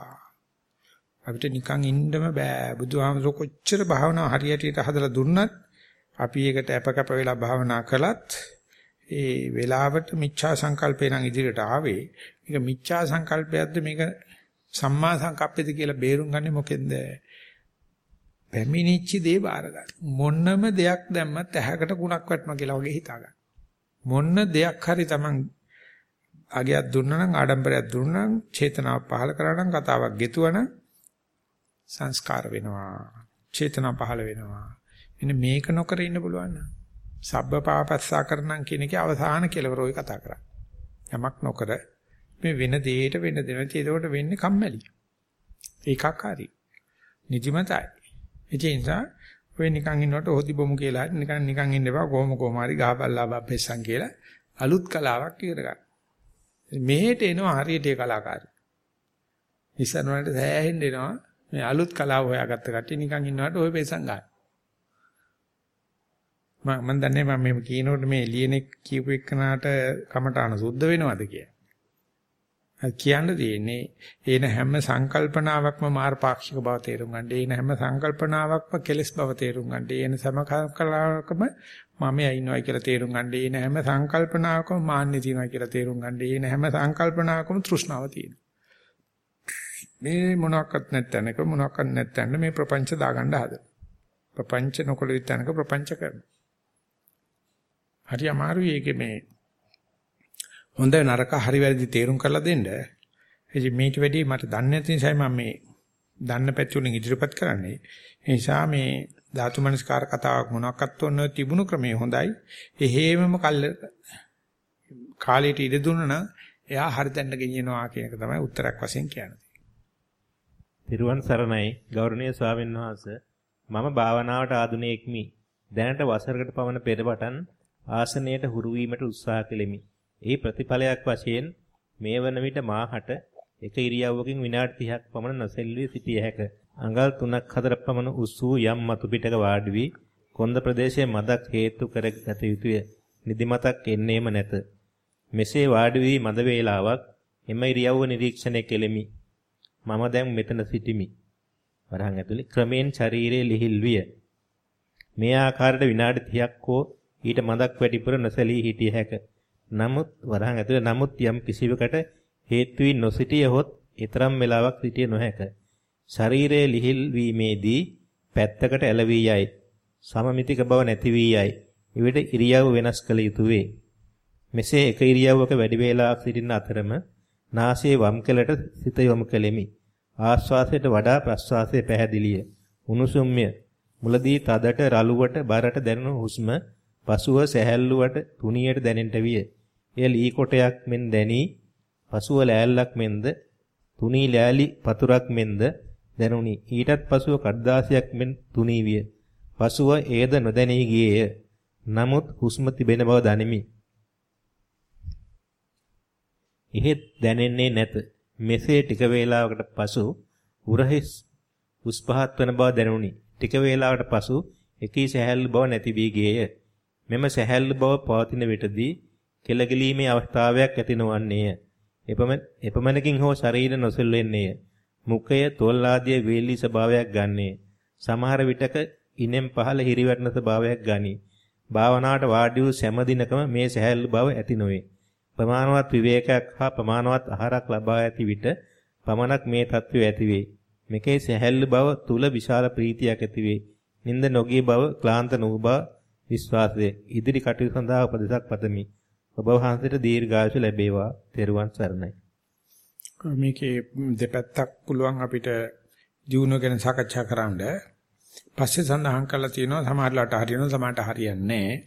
Speaker 1: අපිට නිකන් ඉන්නම බෑ. බුදුහාමසෝ කොච්චර භාවනාව හරියටියට හදලා දුන්නත් අපි ඒකට අපකප වෙලා භාවනා කළත් ඒ වෙලාවට මිච්ඡා සංකල්පේ නම් ඉදිරියට ආවේ. මේක මිච්ඡා සංකල්පයක්ද මේක සම්මා සංකප්පෙද කියලා බේරුම් ගන්නේ මොකෙන්ද? පැමිණිච්ච දේ බාර ගන්න. මොන්නම දෙයක් දැම්මත් ඇහැකට ගුණක් වටනවා කියලා වගේ හිතා ගන්න. මොන්න දෙයක් හරි Taman අගයක් දුන්නා නම් ආඩම්බරයක් දුන්නා නම් චේතනාව පහල කරා නම් කතාවක් ගෙතුවා නම් සංස්කාර වෙනවා. චේතනා පහළ වෙනවා. මෙන්න මේක නොකර ඉන්න පුළුවන් නම් සබ්බ පාපස්සා කරනම් කියන එකේ අවසාන කෙලවර ඔය කතා කරා. යමක් නොකර මේ වෙන දෙයකට වෙන දෙන ඒකට වෙන්නේ කම්මැලි. ඒකාකාරී. නිදිමතයි. ඒ නිසා ඔය නිකන් ඉන්නකොට හොදි බොමු කියලා හරි නිකන් නිකන් ඉන්න එපා කොහොම කොහම හරි ගහපල්ලා බප්පෙස්සන් කියලා අලුත් කලාවක් ඉගෙන ගන්න. මෙහෙට එනවා හරියට ඒ කලාකාරී. ඉස්සර වලට සෑහෙන්න එනවා මේ අලුත් කලාව හොයාගත්ත කට්ටිය නිකන් ඉන්නවට ඔය පෙසන් ගන්න. මම මන් දන්නේ මම මේ කියනකොට මේ එළියනේ කියපු එක්කනට කමටාන සුද්ධ වෙනවද කියලා. කියන්න තියෙන්නේ ඒන හැම සංකල්පනාවක්ම මාර්ගපාක්ෂික බව තේරුම් ගන්න. ඒන හැම සංකල්පනාවක්ම කෙලස් බව තේරුම් ගන්න. ඒන සමකල්පනාවකම මමයා ඉන්නවා කියලා තේරුම් ගන්න. ඒන හැම සංකල්පනාවකම මාන්නේ තියෙනවා කියලා තේරුම් ගන්න. ඒන හැම සංකල්පනාවකම තෘෂ්ණාව තියෙනවා. මේ මොනක්වත් නැත්නම්ක මොනක්වත් නැත්නම් මේ ප්‍රපංච දාගන්න හදන. ප්‍රපංච නොකළ විතනක ප්‍රපංච කරනවා. හරි අමාරුයි ඒකේ මේ හොඳ නරක හරි වැරදි තේරුම් කරලා දෙන්න. ඉතින් මේට වැඩි මට දන්නේ නැති නිසා මම මේ දන්න පැති වලින් ඉදිරිපත් කරන්නේ. ඒ නිසා මේ ධාතු මනස්කාර කතාවක් මොනක්වත් ඔන්න තිබුණු ක්‍රමය හොඳයි. එහෙමම කල් කාලයට ඉඩ දුන්නා නම් එයා හරි දැන්න ගෙනියනවා කියන එක තමයි උත්තරයක් වශයෙන් කියන්නේ.
Speaker 2: පිරුවන් සරණයි ගෞරවනීය ස්වාමීන් වහන්සේ මම භාවනාවට ආධුනියෙක්මි. දැනට වසරකට පමණ පෙර පටන් ආසනයට හුරු වීමට උත්සාහ කෙලිමි. ඒ ප්‍රතිඵලයක් වශයෙන් මේ වන විට මාහට එක ඉරියව්වකින් විනාඩි 30ක් පමණ නොසෙල්වී සිටිය හැක. අඟල් 3ක් 4ක් පමණ උස් වූ යම් මතු පිටක වාඩි වී කොන්ද ප්‍රදේශයේ මදක් හේතු කරගත යුතුය. නිදිමතක් එන්නේම නැත. මෙසේ වාඩි වී මද වේලාවක් එම ඉරියව්ව නිරීක්ෂණය කෙලිමි. මම දැන් මෙතන සිටිමි. වරහන් ඇතුලේ ක්‍රමෙන් ශරීරයේ ලිහිල් විය. මේ ආකාරයට විනාඩි 30ක් හෝ ඊට මදක් වැඩිපුර නොසැලී හිටිය හැකිය. නමුත් වරහන් ඇතුලේ නමුත් යම් කිසිවකට හේතු වී නොසිටියහොත් ඊතරම් වේලාවක් සිටිය නොහැක. ශරීරයේ ලිහිල් වීමේදී පැත්තකට ඇලවී යයි. සමමිතික බව නැති වී යයි. එවිට ඉරියව් වෙනස් කළ යුතුය වේ. මෙසේ එක ඉරියව්වක වැඩි වේලාවක් සිටින අතරම නාසයේ වම් කෙළට සිත යොමු කෙලෙමි. ආශ්වාසයට වඩා ප්‍රශ්වාසයේ පැහැදිලිය. උණුසුම්ය. මුලදී තදට රළුවට බරට දැනුණු හුස්ම පසුව සැහැල්ලුවට තුනියට දැනෙන්නට විය. එය ලී කොටයක් මෙන් දැනි පසුව ලෑල්ලක් මෙන්ද තුනී ලෑලි පතුරක් මෙන්ද දැනුනි. ඊටත් පසුව කඩදාසියක් මෙන් තුනී විය. පසුව ඒද නොදැනී ගියේය. නමුත් හුස්ම තිබෙන බව දනිමි. එහෙත් දැනෙන්නේ නැත. මෙසේ ටික වේලාවකට පසු උරහිස් උස් පහත් වන බව දැනුනි. ටික වේලාවකට පසු එකී සැහැල්ලු බව නැති වී ගියේය. මෙම සැහැල්ලු බව පවතින විටදී කෙලගලීමේ අවස්ථාවක් ඇතිවන්නේය. එපමණකින් හෝ ශරීර නොසෙල්වෙන්නේය. මුඛය, තොල් ආදී වේලි ස්වභාවයක් ගන්නේය. සමහර විටක ඉනෙන් පහළ හිරිවැටෙන ස්වභාවයක් ගනි. භාවනාවට වාඩි වූ සෑම දිනකම මේ සහැල්ලු බව ඇති නොවේ. ප්‍රමාණවත් විවේකයක් හා ප්‍රමාණවත් ආහාරක් ලබා ඇති විට පමණක් මේ తත්වය ඇති වේ. මේකේ සහැල්ලු බව තුල විශාල ප්‍රීතියක් ඇති වේ. නිින්ද නොගිය බව, ක්ලාන්ත නොවූ බව, විශ්වාසය ඉදිරි කටයුතු සඳහා උපදෙසක් පතමි. ඔබ වහන්සේට දීර්ඝායුෂ ලැබේවා. තෙරුවන් සරණයි.
Speaker 1: මේකේ දෙපැත්තක් පුළුවන් අපිට ජීවන ගැන සාකච්ඡා කරන්න. පස්සේ සඳහන් කරලා තියෙනවා සමහරලාට හරියනවා සමහරට හරියන්නේ නැහැ.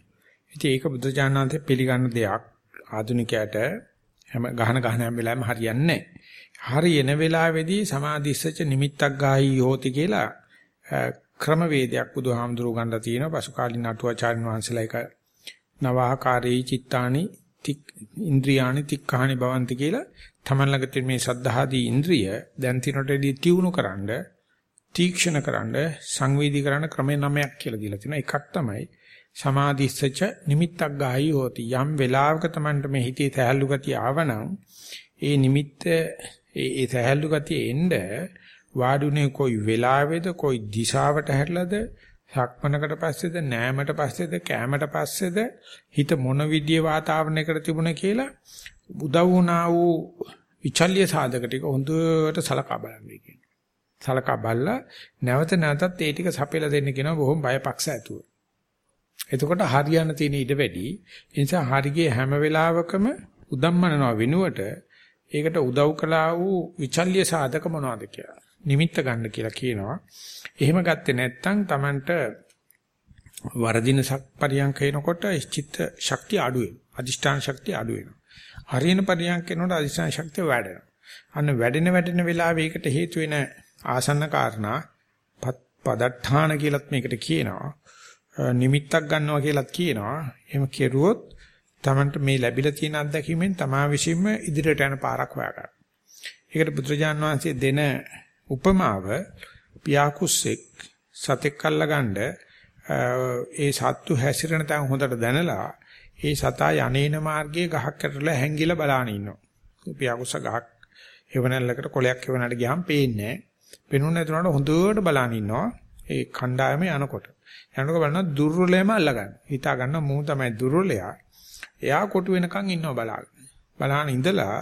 Speaker 1: ඉතින් ඒක බුදුජානනාංශේ පිළිගන්න දෙයක්. ආධුනිකයට හැම ගහන ගහන හැම වෙලාවෙම හරියන්නේ නැහැ. හරියන වෙලාවේදී සමාධිස්සච නිමිත්තක් ගායි යෝති කියලා ක්‍රමවේදයක් බුදුහාමුදුරුවෝ ගන්නලා තියෙනවා. පසු කාලින අටුවාචාර්යන් වහන්සේලා එක නවාකාරී චිත්තානි තික් ඉන්ද්‍රියානි තික්ඛානි භවಂತಿ කියලා තමන් ළඟ තියෙන මේ සද්ධාදී ඉන්ද්‍රිය දැන් තිනටදී තියුණු කරන්න තීක්ෂණ කරන්න සංවේදී කරන්න ක්‍රම නමයක් කියලා දීලා තිනවා එකක් තමයි සමාධිස්සච නිමිත්තක් ගායි හොති යම් වෙලාවක තමන්ට මේ හිතේ තැහැල්ලු ගතිය ආවනම් ඒ නිමිත්ත ඒ ඒ තැහැල්ලු ගතිය එන්න වාඩුනේ කොයි වෙලාවේද කොයි දිශාවට හැරිලාද සක්මනකට පස්සේද නෑමට පස්සේද කෑමට පස්සේද හිත මොන විදිය වාතාවරණයකට තිබුණ කියලා උදව් වුණා වූ විචල්්‍ය සාධක ටික හොඳට සලකා බලන්න කියනවා. සලකා බලලා නැවත නැවතත් ඒ ටික සපයලා දෙන්න කියනවා බොහොම බයපක්ෂ ඇතුව. එතකොට හරියන්න තියෙන ඊට වැඩි ඒ නිසා හරියේ හැම වෙලාවකම උදම්මනනවා වෙනුවට ඒකට උදව් කළා වූ විචල්්‍ය සාධක මොනවද කියලා. නිමිත්ත ගන්න කියලා කියනවා. එහෙම ගත්තේ නැත්නම් Tamanට වරදින පරියන්කේනකොට චිත්ත ශක්තිය අඩු වෙනවා. අදිෂ්ඨාන ශක්තිය අඩු වෙනවා. හරියන පරියන්කේනකොට අදිෂ්ඨාන ශක්තිය වැඩෙනවා. අන්න වැඩෙන වැඩෙන වෙලාවෙ ඒකට හේතු වෙන ආසන්න කාරණා පදට්ඨාන කියලත් මේකට කියනවා. නිමිත්තක් ගන්නවා කියලත් කියනවා. එහෙම කෙරුවොත් Tamanට මේ ලැබිලා තියෙන අත්දැකීමෙන් තමා විසින්ම ඉදිරියට යන පාරක් හොයාගන්න. ඒකට බුදුරජාන් වහන්සේ දෙන උපමාව පියාකුස්සෙක් සතෙක් අල්ලගන්න ඒ සත්තු හැසිරෙන තැන් හොඳට දැනලා ඒ සතා යන්නේන මාර්ගයේ ගහක් කැටලා හැංගිලා බලාන ඉන්නවා. පියාකුස්ස ගහක් එවනල්ලකට කොලයක් එවනට ගියාම පේන්නේ නැහැ. පෙනුන නැතුනට හොඳට බලාන ඉන්නවා. ඒ කණ්ඩායමේ යනකොට. යනකොට බලනවා දුර්වලයම අල්ලගන්න. හිතා ගන්න මූ තමයි දුර්වලයා. එයා කොටු වෙනකන් ඉන්නවා බලාගෙන. බලාන ඉඳලා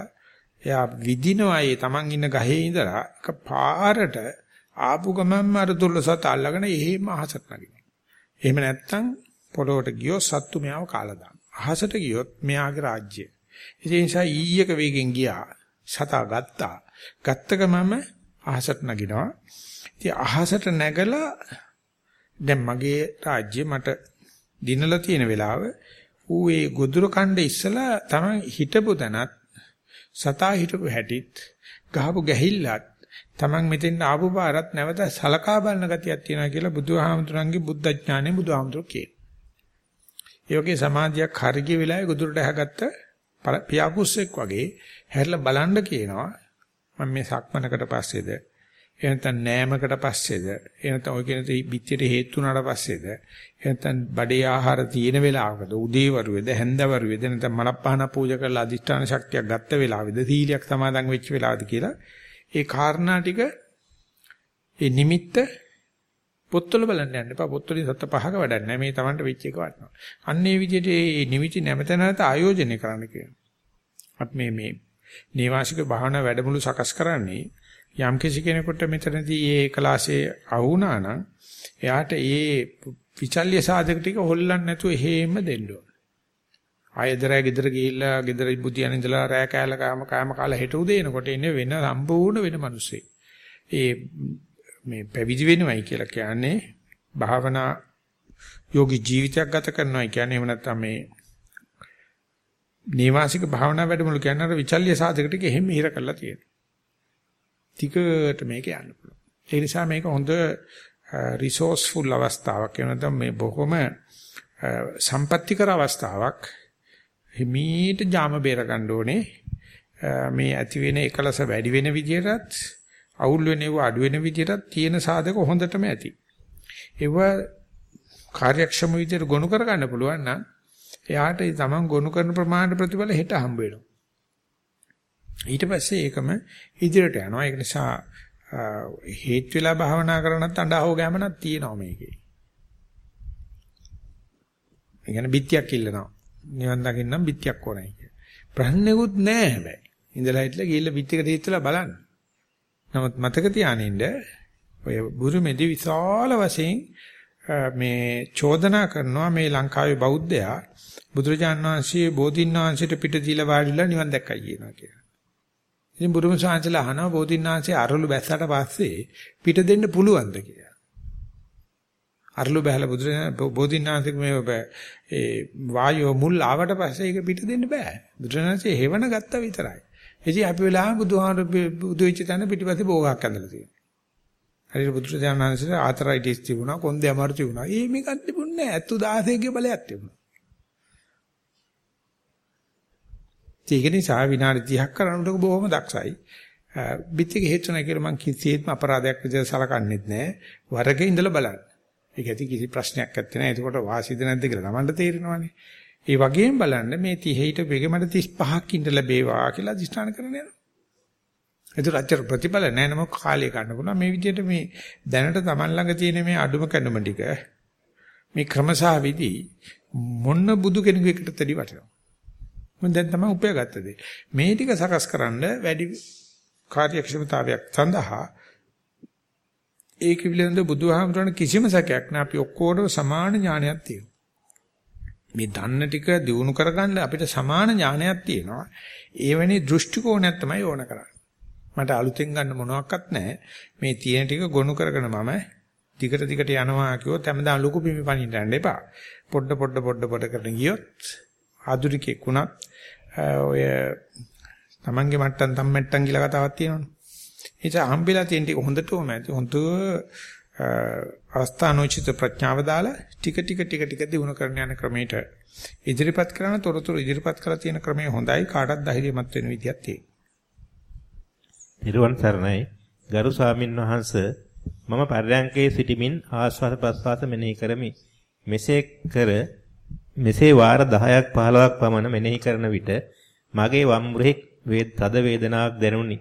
Speaker 1: එයා විදිනවා ඒ Taman ඉන්න ගහේ ඉඳලා එක පාරට ආපු ගමන්ම අර දුර්ලසත් අල්ලගෙන එහෙම අහසට නගිනවා. එහෙම නැත්තම් පොළොවට ගියොත් සත්තු මෙයාව කාලා දානවා. අහසට ගියොත් මෙයාගේ රාජ්‍යය. ඒ නිසා ඊයක වේගෙන් ගියා. සතා ගත්තා. ගත්ත ගමන්ම අහසට නගිනවා. ඉතින් අහසට නැගලා දැන් මගේ රාජ්‍ය මට දිනලා තියෙන වෙලාව ඌ ඒ ගොදුර කණ්ඩේ ඉස්සලා තමයි හිටපු තැනත් සතා හිටපු හැටිත් ගහපු ගැහිල්ලත් Taman මෙතෙන් ආපු පාරත් නැවත සලකා බලන ගතියක් තියෙනවා කියලා බුදුහාමුදුරන්ගේ බුද්ධ ඥානෙ බුදුහාමුදුර කියනවා. ඒ වගේ සමාධියක් හරිය වෙලාවේ ගොදුරට ඇහගත්ත පියාකුස්සෙක් වගේ හැරිලා බලන්න කියනවා. මම මේ සක්මනකට පස්සේද එහෙනම් නෑමකට පස්සේද? එහෙනම් ඔය කියන බිත්තියට හේතු වුණාට පස්සේද? එහෙනම් බඩේ ආහාර තියෙන වෙලාවකද? උදේවරුවේද හැන්දවරුවේද නැත්නම් මලප්පහන පූජා කරලා අදිෂ්ඨාන ශක්තියක් ගත්ත වෙලාවේද? සීලියක් සමාදන් වෙච්ච වෙලාවද කියලා ඒ කාරණා ටික ඒ නිමිත්ත පොත්වල බලන්න යන්න එපා. පොත්වලින් සත්ත පහක වැඩක් නැහැ මේ Tamanට වෙච්ච එක වටනවා. අන්න ඒ විදිහට මේ නිමිති නැමත නැවත ආයෝජනය කරන්න කියනවා අපි මේ මේ නේවාසික භාවනා වැඩමුළු සකස් කරන්නේ යම් කිසි කෙනෙකුට මෙතනදී මේ ක්ලාසේ අහුණා නම් එයාට ඒ විචල්්‍ය සාධක ටික හොල්ලන්න නැතුව එහෙම දෙන්න ඕන. ආයදරය ගෙදර ගිහිල්ලා ගෙදර බුදියන් ඉඳලා රෑ කෑල කාම කාම කාලා හෙට උදේ එනකොට එන්නේ වෙන සම්පූර්ණ වෙන මිනිස්සෙක්. ඒ මේ පැවිදි වෙනවයි කියලා කියන්නේ භාවනා යෝගී ජීවිතයක් ගත කරනවා කියන්නේ එහෙම නැත්නම් මේ නේවාසික භාවනා වැඩමුළු කියන්නේ අර විචල්්‍ය සාධක ටික එහෙම ඉහිර කරලා තියෙනවා. ටිකට මේක යන්න පුළුවන්. ඒ නිසා මේක හොඳ රිසෝස්ෆුල් අවස්ථාවක්. ඒ නැත්නම් මේ බොහොම සම්පත්‍තිකර අවස්ථාවක්. හිමීට ජාම බේර ගන්න ඕනේ. මේ ඇති වෙන එකලස වැඩි වෙන විදිහටත් අවුල් වෙනව අඩු වෙන විදිහටත් තියෙන සාධක හොඳටම ඇති. ඒව කාර්යක්ෂම විදිහට ගොනු කර ගන්න පුළුවන් නම් එයාට ඒ තමන් ගොනු කරන ප්‍රමාණයට ප්‍රතිඵල හෙට හම්බ වෙනවා. ඊට පස්සේ ඒකම ඉදිරියට යනවා. ඒක නිසා හේත් වෙලා භාවනා කරනත් අඬහව ගෑමනක් තියෙනවා මේකේ. ඒ කියන්නේ බිත්තියක් ඉල්ලනවා. නිවන් දකින්නම් බිත්තියක් ඕනයි කිය. ප්‍රශ්නෙකුත් නෑ හැබැයි. ඉඳලා හිටලා ගිහිල්ලා බිත්තිකට හිටලා බලන්න. නමුත් මතක තියානින්න ඔය බුරුමේදී විශාල වශයෙන් මේ චෝදනා කරනවා මේ ලංකාවේ බෞද්ධයා බුදුරජාණන් වහන්සේ බෝධින් වහන්සේට පිට දීලා වාඩිලා නිවන් දැක්කයි කියනවා කියලා. ඉතින් බුදුම ශාන්සලා අහනවා බෝධින්නාංශේ අරලු බැස්සට පස්සේ පිට දෙන්න පුළුවන්ද කියලා. අරලු බැහැලා බුදුරජාණන් බෝධින්නාංශික මේ ඒ වායෝ මුල් ආවට පස්සේ ඒක පිට දෙන්න බෑ. බුදුරජාණන්සේ හේවන ගත්තා විතරයි. ඉතින් අපි වෙලාවෙ බුදුහාමර බුදු වෙච්ච තැන පිටිපස්සේ බෝගක් ඇඳලා තියෙනවා. හරියට බුදුරජාණන්සේ ආතරයිටිස් තිබුණා, කොන්දේ අමාරු තිබුණා. ඒ මේකක් තිබුණේ නැහැ. 16 ගේ බලයක් තිබුණා. ඒක නිසා විනාඩි 30ක් කරනකොට බොහොම දක්ෂයි. බිත්තික හේතු නැහැ කියලා මම කිසිසේත්ම අපරාධයක් විදිහට සලකන්නේත් නැහැ. වරක ඉඳලා බලන්න. ඒක ඇති කිසි ප්‍රශ්නයක් නැත්තේ නෑ. එතකොට වාසියද නැද්ද කියලා Tamanට තේරෙනවානේ. ඒ වගේම බලන්න මේ 30ට වෙගෙමඩ 35ක් ඉඳ ලැබේවා කියලා අදිස්ථාන කරන යනවා. ඒක රාජ්‍ය ප්‍රතිඵල නෑ නම කාලය ගන්න පුළුවන්. මේ විදිහට මේ දැනට Taman ළඟ තියෙන මේ අඩුම කැඩුම ටික මේ ක්‍රමසහ විදි මොන්න බුදු කෙනෙකුට තඩි වටිනවා. මම දැන් තමයි උපයාගත්ත දේ. මේ ටික සකස් කරන්න වැඩි කාර්යක්ෂමතාවයක් සඳහා ඒක පිළිබඳ බුදුහාමුදුරන කිසිම සැකයක් නෑ අපි ඔක්කොටම සමාන ඥානයක් තියෙනවා. මේ දන්න ටික දිනු කරගන්න අපිට සමාන ඥානයක් තියෙනවා. ඒ වෙනි දෘෂ්ටි කෝණයක් තමයි ඕන කරන්නේ. මට අලුතෙන් ගන්න මොනවත් නැහැ. මේ තියෙන ටික ගොනු කරගෙන මම ටිකට ටිකට යනවා කිව්වොත් හැමදාම ලොකු පිමි පනින්න යන්න එපා. පොඩ පොඩ පොඩ පොඩ කරගෙන ගියොත් ආදුරිකෙක් වුණත් ඔය Tamange මට්ටම් තම්මැට්ටම් කියලා කතාවක් තියෙනවනේ. ඒ නිසා හම්බෙලා තියෙන ටික හොඳටම ඇති. හොඳ අවස්ථානෝචිත ප්‍රඥාව දාලා ටික ටික ටික ටික දිනු කරන යන ක්‍රමයට ඉදිරිපත් කරන තොරතුරු ඉදිරිපත් කරලා තියෙන ක්‍රමය හොඳයි කාටත් ධෛර්යමත් වෙන විදියක් තියෙනවා.
Speaker 2: නිර්වන් සරණයි ගරු ස්වාමින් වහන්සේ මම පර්යංකේ සිටිමින් ආස්වාද ප්‍රස්වාස මෙනෙහි කරමි. මෙසේ කර මෙසේ වාර 10ක් 15ක් පමණ මෙනෙහි කරන විට මගේ වම් මුරෙහි වේද තද වේදනාවක් දැනුනි.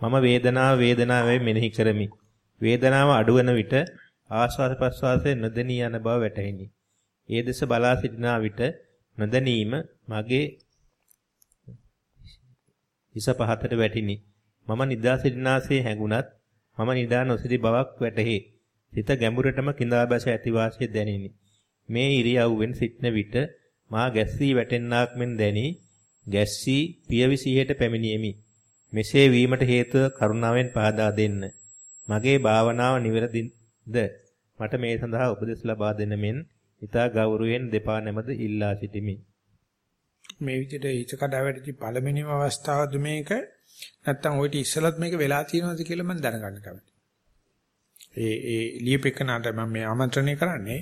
Speaker 2: මම වේදනාව වේදනාවයි මෙනෙහි කරමි. වේදනාව අඩුවන විට ආස්වාද ප්‍රස්වාසයේ නොදෙනී යන බව වැටහිනි. ඒ දෙස බලා සිටිනා විට නොදැනීම මගේ හිස පහතට වැටිනි. මම නිදා සිටිනාසේ හැඟුණත් මම නිදා නොසිටි බවක් වැටහි. සිත ගැඹුරටම කිඳා බැස ඇති වාසිය දැනිනි. මේ ඉරියව්වෙන් සිටන විට මා ගැස්සී වැටෙන්නාක් මෙන් දැනි ගැස්සී පියවිසියට පැමිණියෙමි. මෙසේ වීමට හේතුව කරුණාවෙන් පහදා දෙන්න. මගේ භාවනාව නිවැරදිද? මට මේ සඳහා උපදෙස් ලබා දෙන මෙන් ඊතා ගෞරවයෙන් දෙපා නැමද ඉල්ලා සිටිමි.
Speaker 1: මේ විදිහට හිත කඩාවැටි පළවෙනිම අවස්ථාවද මේක නැත්තම් ඔයිට ඉස්සලත් මේක වෙලා තියෙනවද කියලා මම දැනගන්න කැමතියි. ඒ ඒ ලියපෙකනට මම මේ ආමන්ත්‍රණය කරන්නේ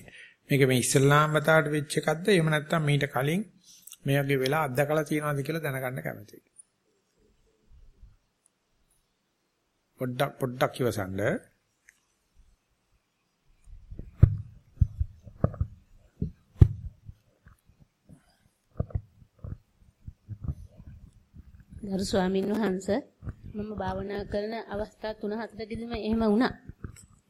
Speaker 1: මේක මේ ඉස්ලාම් මතයට වෙච්ච එකක්ද එහෙම නැත්නම් මීට කලින් මේ වගේ වෙලා අත්දකලා තියෙනවද කියලා දැනගන්න කැමතියි. පොඩ්ඩක් පොඩ්ඩක් ඉවසන්න.
Speaker 3: ගරු ස්වාමීන් වහන්ස මම භාවනා කරන අවස්ථා 3-4කදීම එහෙම වුණා.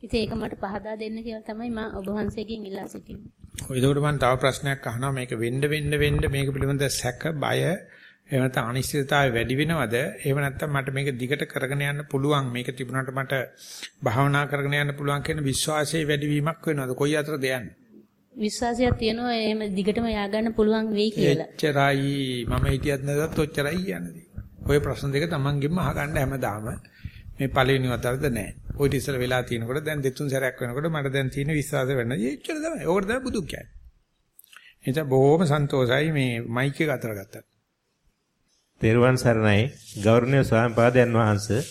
Speaker 3: ඉතින් ඒක මට පහදා දෙන්න කියලා තමයි මම ඔබ වහන්සේගෙන් ඉල්ලා සිටින්නේ.
Speaker 1: ඔය ඒකට මම තව ප්‍රශ්නයක් අහනවා මේක වෙන්න වෙන්න වෙන්න මේක පිළිබඳ සැක බය එහෙම නැත්නම් අනිශ්චිතතාවය වැඩි වෙනවද? එහෙම නැත්නම් මට මේක දිගට කරගෙන යන්න පුළුවන් මේක තිබුණාට මට භාවනා කරගෙන යන්න පුළුවන් කියන විශ්වාසයේ වැඩිවීමක් වෙනවද? කොයි අතරද යන්නේ?
Speaker 3: විශ්වාසයක් තියෙනවා එහෙම දිගටම යා ගන්න පුළුවන් වෙයි කියලා.
Speaker 1: එච්චරයි මම හිතියත් නැදත් ඔච්චරයි කියන්නේ. ওই ප්‍රශ්න දෙක තමන්ගෙන්ම අහගන්න හැමදාම මේ පළවෙනි වතාවද නැහැ. ওই ඉතිසල වෙලා තිනකොට දැන් දෙතුන් සැරයක් වෙනකොට මට දැන් තියෙන විශ්වාසය වෙන්න. එච්චර තමයි. ඕකට තමයි බුදු කියන්නේ. එතන බොහොම සන්තෝසයි මේ මයික් එක අතර ගත්තා.
Speaker 2: තෙරුවන් සරණයි ගෞරවනීය ස්වාමීන් වහන්සේ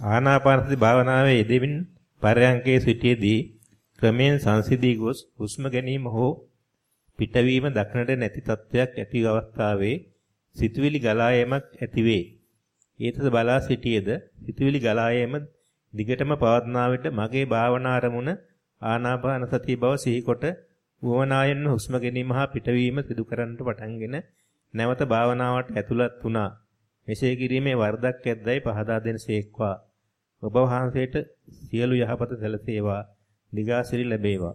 Speaker 2: ආනාපානසති භාවනාවේ යෙදෙමින් පරයන්කේ සිටියේදී ක්‍රමෙන් සංසිදී ගොස් හුස්ම ගැනීම හෝ පිටවීම දක්නට නැති තත්වයක් ඇති අවස්ථාවේ සිතුවිලි ගලා යෑමක් ඇතිවේ. ඊටද බලා සිටියේද සිතුවිලි ගලා යෑම දිගටම පවත්නා විට මගේ භාවනා අරමුණ ආනාපාන සතිය බව සිහිකොට වුවනායෙන් හුස්ම ගැනීම හා පිටවීම සිදු කරන්නට පටන්ගෙන නැවත භාවනාවට ඇතුළත් වුණා. මෙසේ කිරීමේ වරදක් ඇද්දයි පහදා දෙනසේක්වා. ඔබ වහන්සේට සියලු යහපත සැලසේවා. නිගාසිරි ලැබේවා.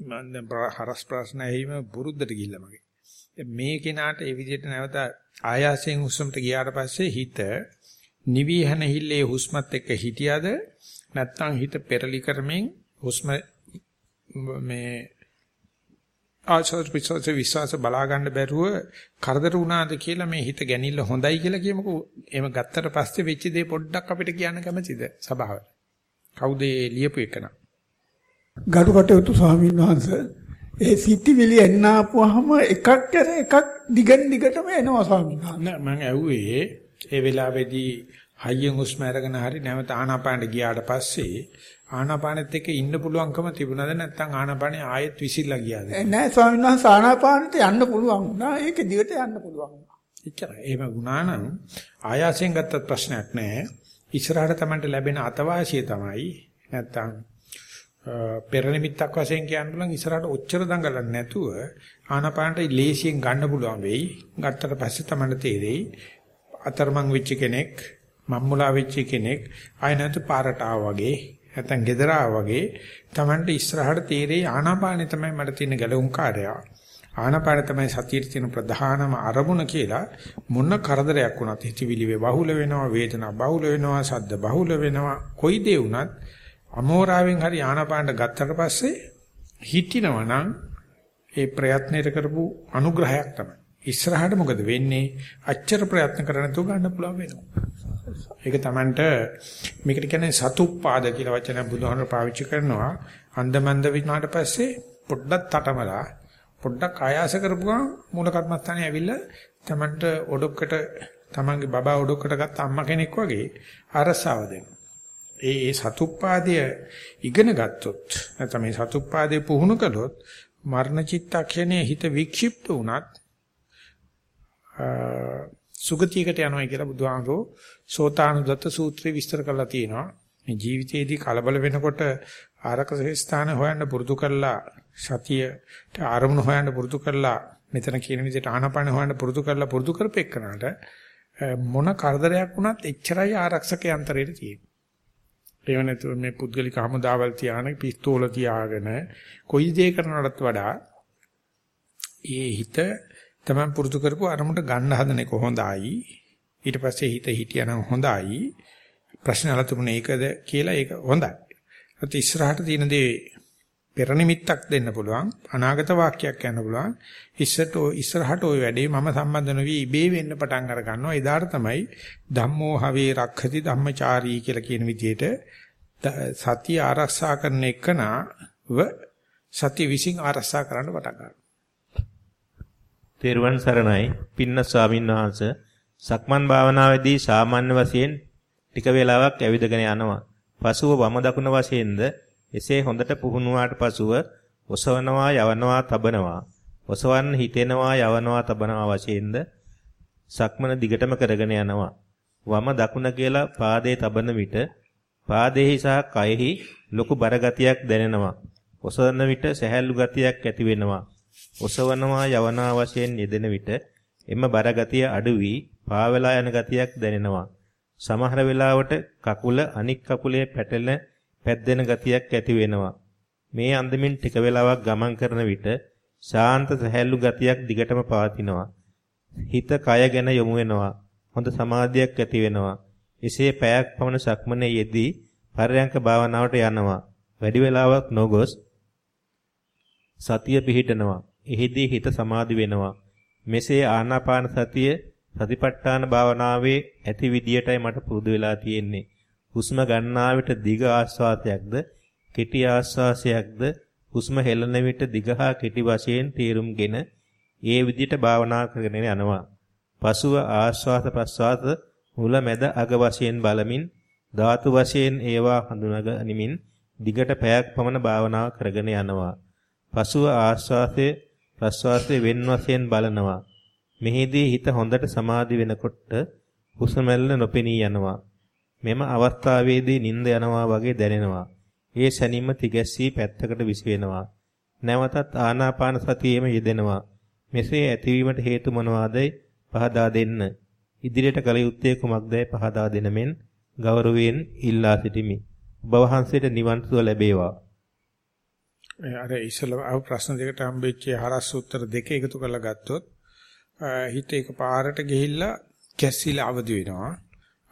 Speaker 1: මම දැන් හරස් ප්‍රශ්න ඇහිම බුරුද්දට ගිහිල්ලා මගේ. මේ කෙනාට ඒ විදිහට නැවත ආයාසයෙන් හුස්මට ගියාට පස්සේ හිත නිවිහන හිල්ලේ හුස්මත් එක්ක හිටියද? නැත්නම් හිත පෙරලි කරමින් හුස්ම මේ ආචාර පිටසස විශ්වාස බලා ගන්න බැරුව කරදර වුණාද කියලා මේ හිත ගැනිල්ල හොඳයි කියලා කියමුකෝ. එහෙම ගත්තට පස්සේ වෙච්ච දේ පොඩ්ඩක් අපිට කියන්න කැමතිද සභාවට? කවුද ලියපු එකන
Speaker 4: ගරු කටයුතු ස්වාමීන් වහන්සේ ඒ සිතිවිලි එන්න ආපුවාම එකක් කර එකක් දිගන් දිගටම එනවා ස්වාමීන් වහන්සේ.
Speaker 1: නෑ මම ඇහුවේ ඒ වෙලාවේදී හයියෙන් හුස්ම අරගෙන හරි නැවත ආනාපානට ගියාට පස්සේ ආනාපානෙත් එක්ක ඉන්න පුළුවන්කම තිබුණාද නැත්නම් ආනාපානෙ ආයෙත් විසිරලා ගියාද?
Speaker 4: නෑ ස්වාමීන් වහන්සේ ආනාපානෙට යන්න පුළුවන් වුණා. ඒක දිගට යන්න පුළුවන්.
Speaker 1: එච්චරයි. එහෙම වුණා නම් ආයාසයෙන් ගත්තත් ප්‍රශ්නයක් නෑ. ඉස්සරහට Tamanට ලැබෙන අතවාසිය තමයි නැත්නම් පෙර නිමිත්තක් වශයෙන් කියන්න පුළුවන් ඉස්සරහට ඔච්චර දඟලන්නේ නැතුව ආනාපානට ලේසියෙන් ගන්න පුළුවන් වෙයි. ගත්තට පස්සේ තමයි තේරෙයි අතරමං වෙච්ච කෙනෙක් මම්මුලා වෙච්ච කෙනෙක් ආය නැතු පාරට ආවා වගේ නැත්නම් gedara වගේ Tamanට ඉස්සරහට තේරෙයි ආනාපානෙ තමයි මට තියෙන ගැලවුම් කාර්යය. ආනාපාන තමයි සතියේ තියෙන ප්‍රධානම අරමුණ කියලා මොන කරදරයක් වුණත් හිතවිලි වේ බහුල වෙනවා වේදනා බහුල වෙනවා සද්ද බහුල වෙනවා කොයි දේ වුණත් අමෝරාවෙන් හරි ආනාපානට ගත්තට පස්සේ හිටිනවා නම් ඒ ප්‍රයත්නයට කරපු අනුග්‍රහයක් තමයි. ඉස්සරහට මොකද වෙන්නේ? අච්චර ප්‍රයත්න කරන තු ගන්න පුළුවන් වෙනවා. ඒක Tamanට මේකට කියන්නේ සතුප්පාද කියලා වචන බුදුහාමර පාවිච්චි කරනවා. අන්දමන්ද විනාට පස්සේ පොඩ්ඩක් තටමලා පොඩ්ඩක් ආයාස කරපුවා මූල කර්මස්ථානේ ඇවිල්ලා Tamanට ඔඩොක්කට Tamanගේ බබා ඔඩොක්කට ගත්ත අම්මා කෙනෙක් වගේ අරසාව දෙනවා. ඒ ඒ සතුප්පාදය ඉගෙන ගත්තොත් නැත්නම් මේ සතුප්පාදේ පුහුණු කළොත් මරණ චිත්තක්ෂණයේ හිත වික්ෂිප්ත වුණත් සුගතියකට යනවා කියලා බුදුහාමරෝ සෝතානුදත්ත සූත්‍රයේ විස්තර කරලා තියෙනවා. මේ ජීවිතයේදී කලබල වෙනකොට ආරක්ෂක ස්ථාන හොයන්න පුරුදු කරලා සතියට ආරමුණු හොයන්න පුරුදු කරලා මෙතන කියන විදිහට ආනපන හොයන්න පුරුදු කරලා පුරුදු කරපෙන්නට මොන කරදරයක් වුණත් එච්චරයි ආරක්ෂක යන්ත්‍රයේ තියෙන්නේ. ඒව නැතුව මේ පුද්ගලික හමුදාවල් තියාගෙන පිස්තෝල තියාගෙන කොයි දේ කරනවටත් වඩා ඒ හිත තමයි පුරුදු කරපු අරමුණට ගන්න හදන එක හොඳයි. ඊට පස්සේ හිත හිටියනම් හොඳයි. ප්‍රශ්න අහලා තිබුණේ ඒකද කියලා ඒක හොඳයි. ඒත් ඉස්සරහට තියෙන දේ පෙර නිමිත්තක් දෙන්න පුළුවන්. අනාගත වාක්‍යයක් කියන්න පුළුවන්. ඉස්සරට ඉස්සරහට ওই වැඩේ මම සම්බන්ධ නොවි ඉබේ වෙන්න පටන් අර ගන්නවා. එදාට තමයි ධම්මෝ හවේ රක්ඛති ධම්මචාරී කියලා කියන විදිහට සතිය ආරක්ෂා කරන එකනව සතිය විසින් ආරක්ෂා කරන්න පටන් ගන්නවා.
Speaker 2: තෙරුවන් සරණයි පින්න ස්වාමින් වහන්සේ සක්මන් භාවනාවේදී සාමාන්‍ය වශයෙන් ටික වේලාවක් ඇවිදගෙන යනවා. පසුව වම දකුණ වශයෙන්ද එසේ හොඳට පුහුණුවාට පසුව ඔසවනවා යවනවා තබනවා. ඔසවන්න හිතෙනවා යවනවා තබනවා වශයෙන්ද සක්මන දිගටම කරගෙන යනවා. වම දකුණ කියලා පාදයේ තබන විට පාදයේ සහ කයෙහි ලොකු බර ගතියක් දැනෙනවා. ඔසවන විට සැහැල්ලු ගතියක් ඇති වෙනවා. ඔසවනවා යවනවා වශයෙන් යෙදෙන විට එම බර ගතිය අඩු වී පාවෙලා යන ගතියක් දැනෙනවා. සමහර වෙලාවට කකුල අනික් කකුලේ පැටලෙන පැද්දෙන ගතියක් ඇති වෙනවා. මේ අන්දමින් ටික වෙලාවක් ගමන් කරන විට ශාන්ත සැහැල්ලු ගතියක් දිගටම පවතිනවා. හිත කය ගැන යොමු වෙනවා. හොඳ සමාධියක් ඇති වෙනවා. එසේ පැයක් පමණ සක්මනේ යෙදී පරයන්ක භාවනාවට යනවා. වැඩි වෙලාවක් නොගොස් සතිය පිහිටනවා. එහිදී හිත සමාධි වෙනවා. මෙසේ ආනාපාන සතිය සතිපට්ඨාන භාවනාවේ ඇති විදියටයි මට පුරුදු වෙලා තියෙන්නේ. හුස්ම ගන්නා විට දිග ආස්වාදයක්ද, කෙටි ආස්වාසයක්ද, හුස්ම හෙළන විට දිග හා කෙටි වශයෙන් තීරුම්ගෙන ඒ විදියට භාවනා කරගෙන යනවා. පසුව ආස්වාද ප්‍රස්වාද මුල මැද අග වශයෙන් බලමින් ධාතු වශයෙන් ඒවා හඳුනාගනිමින් දිගට පැයක් පමණ භාවනා කරගෙන යනවා. පසුව ආස්වාදයේ ප්‍රස්වාසයේ වෙන් වශයෙන් බලනවා. මෙහිදී හිත හොඳට සමාධි වෙනකොට හුස්ම නොපෙනී යනවා. මෙම අවස්ථාවේදී නිින්ද යනවා වගේ දැනෙනවා. ඒ සැනින්ම තිගැස්සී පැත්තකට විසි වෙනවා. නැවතත් ආනාපාන සතියෙම යෙදෙනවා. මෙසේ ඇතිවීමට හේතු මොනවාදයි පහදා දෙන්න. ඉදිරියට කල යුත්තේ කුමක්දයි පහදා දෙනමෙන් ගෞරවයෙන් ඉල්ලා සිටිමි. ඔබ වහන්සේට නිවන් සුව ලැබේවා.
Speaker 1: අර ඉස්සලා ප්‍රශ්න දෙකට හම්බෙච්ච හරස් උත්තර දෙක එකතු කරලා ගත්තොත් හිත එක පාරට ගිහිල්ලා කැස්සිලා අවදි වෙනවා.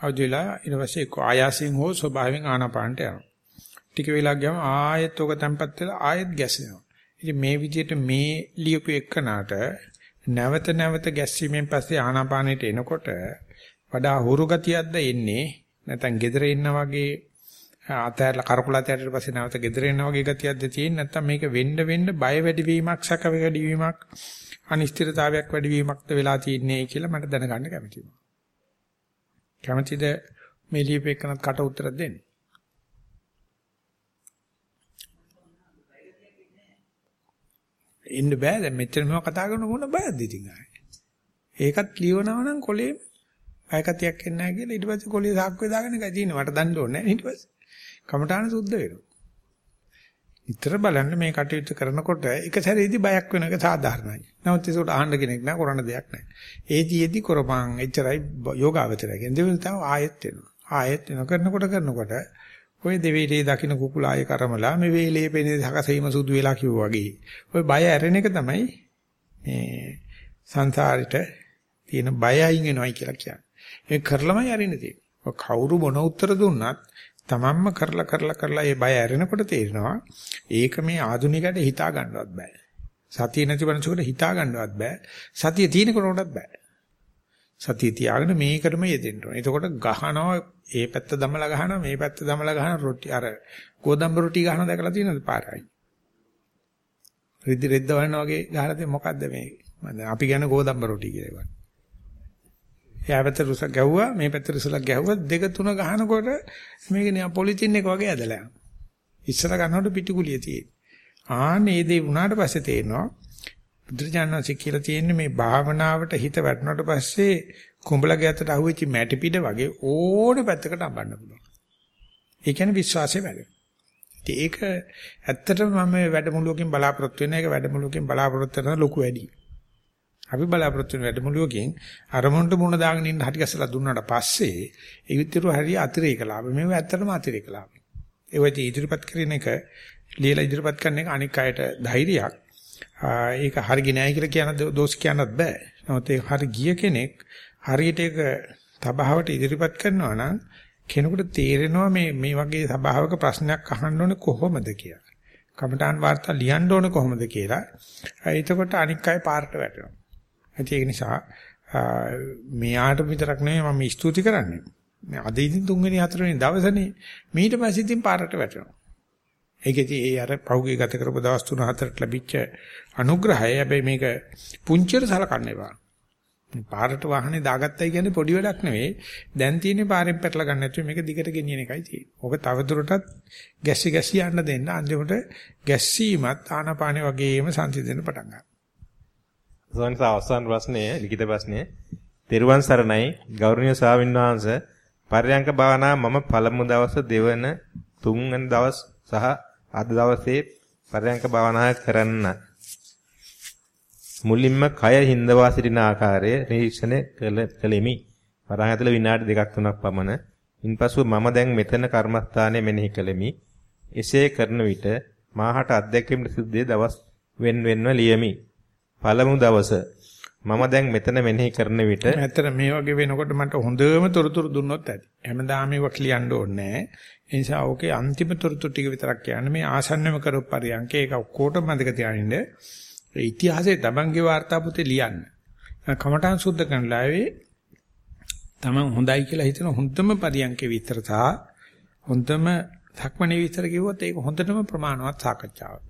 Speaker 1: අවදි වෙලා ඊට පස්සේ එක්ක ආයාසයෙන් හෝ ස්වභාවයෙන් ආනාපානට යනවා. ටික වෙලා ගියාම ආයෙත් ඔක තැම්පත් වෙලා ආයෙත් ගැස්සෙනවා. ඉතින් මේ විදිහට මේ ලියපු එකනට නැවත නැවත ගැස්සීමෙන් පස්සේ ආනාපානෙට එනකොට වඩා හුරු ගතියක්ද එන්නේ නැත්නම් gedare ඉන්න වගේ අතහැරලා කරකුලා තැරට පස්සේ නැවත gedare ඉන්න වගේ ගතියක්ද තියෙන්නේ නැත්නම් මේක වෙන්න වෙන්න බය වැඩි වීමක් සැක වැඩි වීමක් අනිශ්චිතතාවයක් වැඩි වීමක්ද වෙලා තියෙන්නේ කියලා මට දැනගන්න කැමතියි. කැමතිද මේ ලියපෙකනත් කට උත්තර දෙන්න? ඉන්න බෑ දැන් මෙච්චර මේවා කතා කරන මොන බයද ඉතින් ආයේ. ඒකත් ලියවනවා නම් කොලේ අයකතියක් එන්නේ නැහැ කියලා ඊට පස්සේ කොලේ සාක්කුවේ දාගෙන එකයි තියෙන්නේ. මට දන්න ඕනේ නැහැ ඊට පස්සේ. කමඨාන සුද්ධ වෙනවා. විතර බලන්න මේ කටයුතු කරනකොට එක සැරේදී බයක් වෙන එක සාධාරණයි. නමුත් ඒකට අහන්න කෙනෙක් නැහැ කරන්න දෙයක් නැහැ. ඒදීෙදි කරපන් එච්චරයි යෝගාවචරය කියන්නේ. දෙවෙනි තව ආයෙත් වෙනවා. ආයෙත් වෙන කරනකොට කරනකොට ඔය දෙවේලේ දකින්න කුකුල ආයේ කරමලා මේ වේලේ පෙනේ හකසීම සුදු වෙලා කිව්වා වගේ. ඔය බය ඇරෙන එක තමයි මේ සංසාරෙට තියෙන බය අයින් වෙනවයි කියලා කියන්නේ. ඒ කරලමයි අරින්න තියෙන්නේ. ඔය කවුරු මොන උත්තර දුන්නත් තමන්ම කරලා කරලා කරලා ඒ බය ඇරෙනකොට තේරෙනවා ඒක මේ ආධුනිකයට හිතා ගන්නවත් බෑ. සතිය නැති වෙනසකට හිතා ගන්නවත් බෑ. සතිය තියෙන කොටවත් බෑ. සතිය තියාගෙන මේකටම යෙදෙන්න ඕනේ. එතකොට ගහනවා ඒ පැත්ත දමලා ගහනවා මේ පැත්ත දමලා ගහන රොටි අර ගෝදම්බ රොටි ගහන දැකලා තියෙනවද පාරයි? රිද්ද රෙද්ද වහනවා වගේ ගහලා තියෙන මොකද්ද මේ? මම අපි කියන ගෝදම්බ රොටි කියලා ඒවා. එයා පැත්ත රුස ගැව්වා මේ පැත්ත රුසලා ගැව්වා දෙක තුන ගහනකොට මේක නිකන් පොලිතින් එක වගේ ඇදලා යනවා. ඉස්සර ගන්නකොට පිටිකුලිය තියෙන්නේ. ආන්නේ දේ වුණාට පස්සේ තේරෙනවා බුදුරජාණන්සේ කියලා තියෙන්නේ මේ භාවනාවට හිත වැටුණාට පස්සේ කුඹලගේ අතට අහුවෙච්ච මැටි පිට වගේ ඕනේ පැත්තකට අඹන්න පුළුවන්. ඒ කියන්නේ විශ්වාසය වැඩි. ඉතින් ඒක ඇත්තටම මම වැඩමුළුවකින් බලාපොරොත්තු වෙන එක වැඩමුළුවකින් බලාපොරොත්තු වෙන ලොකු වැඩි. අපි බලාපොරොත්තු වෙන වැඩමුළුවකින් අරමුණට මුණ දාගෙන ඉන්න හරි ගැසලා දුන්නාට පස්සේ ඒ විතර හරිය අතිරේක ලාභ. මේව ඇත්තටම අතිරේක ලාභ. ඒ වගේ ඉදිරිපත් කරන එක ලියලා ඉදිරිපත් කරන එක අනික් අයට ධෛර්යයක්. ඒක හරි ගිනයි කියලා කියන දෝෂ කියන්නත් බෑ. නමුත් ඒක හරි ගිය කෙනෙක් හරියට ඒක තබාවට ඉදිරිපත් කරනවා නම් කෙනෙකුට තේරෙනවා මේ මේ වගේ සභාවක ප්‍රශ්නයක් අහන්න ඕනේ කොහොමද කියලා. කමඨාන් වාර්තා ලියන්න ඕනේ කොහොමද කියලා. එතකොට අනික් අය පාරට වැටෙනවා. ඒක නිසා මෙයාට විතරක් නෙවෙයි මම ස්තුති කරන්නේ. මේ අද ඉතින් තුන්වෙනි හතරවෙනි දවසනේ මීට පස්සේ ඉතින් පාරට වැටෙනවා. ඒකෙදි ඒ අර පෞගේ ගත කරපු දවස් තුන හතරට ලැබිච්ච අනුග්‍රහය හැබැයි මේක පුංචියට සලකන්න එපා. පාරට වාහනේ දාගත්තයි කියන්නේ පොඩි වැඩක් නෙවෙයි. දැන් තියෙන්නේ පාරෙන් පැටල ගන්න නැතුව මේක දිගට ගෙනියන එකයි තියෙන්නේ. ඕක තවදුරටත් ගැස්සි ගැස්සි යන්න දෙන්න. අන්තිමට ගැස්සීමත් ආනාපානෙ වගේම සංසිඳෙන්න පටන් ගන්නවා.
Speaker 2: සෝන්ස අවසන් ප්‍රශ්නය ලිඛිත ප්‍රශ්නය. තෙරුවන් සරණයි ගෞරවනීය ස්වාමින්වහන්සේ පර්යංක භාවනා මම පළමු දවස් දෙවන තුන්වන දවස් සහ අද දවසේ පර්යංක භාවනා කරන්න මුලින්ම කය හිඳවා සිටින ආකාරය නිරීක්ෂණය කළෙමි. වරහන් ඇතුළේ විනාඩි දෙකක් තුනක් පමණ. ඉන්පසු මම දැන් මෙතන කර්මස්ථානයේ මෙනෙහි කළෙමි. එසේ කරන විට මාහට අත්දැකීමට සිදුවේ දවස් wen wenව ලියමි. පළමු දවස මම දැන් මෙතන මෙනෙහි කරන විට
Speaker 1: ඇත්තට මේ වගේ වෙනකොට මට හොඳම තොරතුරු දුන්නොත් ඇති. හැමදාම ඒවා ලියන්න ඕනේ නැහැ. ඒ නිසා ඕකේ අන්තිම තොරතුරු ටික විතරක් කියන්නේ මේ ආසන්නම කරපු පරියන්ක ඒක ඔක්කොටම මතක තියාගන්න. ඒ ඉතිහාසයේ තමන්ගේ වාර්තා පොතේ ලියන්න. කමඨාන් සුද්ධ කරන ලාවේ තමන් හොඳයි කියලා හිතන හොඳම පරියන්කේ විතර සහ හොඳම ධක්මනේ විතර කිව්වොත් ඒක හොඳටම ප්‍රමාණවත් සාකච්ඡාවක්.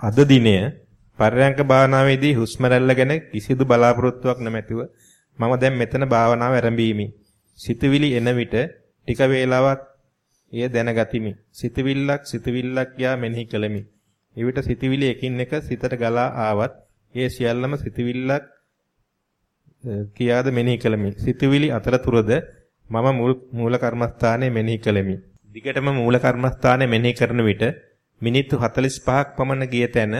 Speaker 2: අද දිනය පර්යංක භාවනාවේදී හුස්ම රැල්ල ගැන කිසිදු බලාපොරොත්තුවක් නැමැතිව මම දැන් මෙතන භාවනාව ආරම්භීමි. සිතවිලි එන විට ටික වේලාවක් එය දැනගතිමි. සිතවිල්ලක් සිතවිල්ලක් යා මෙනෙහි කළෙමි. එවිට සිතවිලි එකින් එක සිතට ගලා ආවත් ඒ සියල්ලම සිතවිල්ලක් කියාද මෙනෙහි කළෙමි. සිතවිලි අතරතුරද මම මූල කර්මස්ථානයේ මෙනෙහි කළෙමි. දිගටම මූල කර්මස්ථානයේ මෙනෙහි කරන විට මිනිත්තු 45ක් පමණ ගිය තැන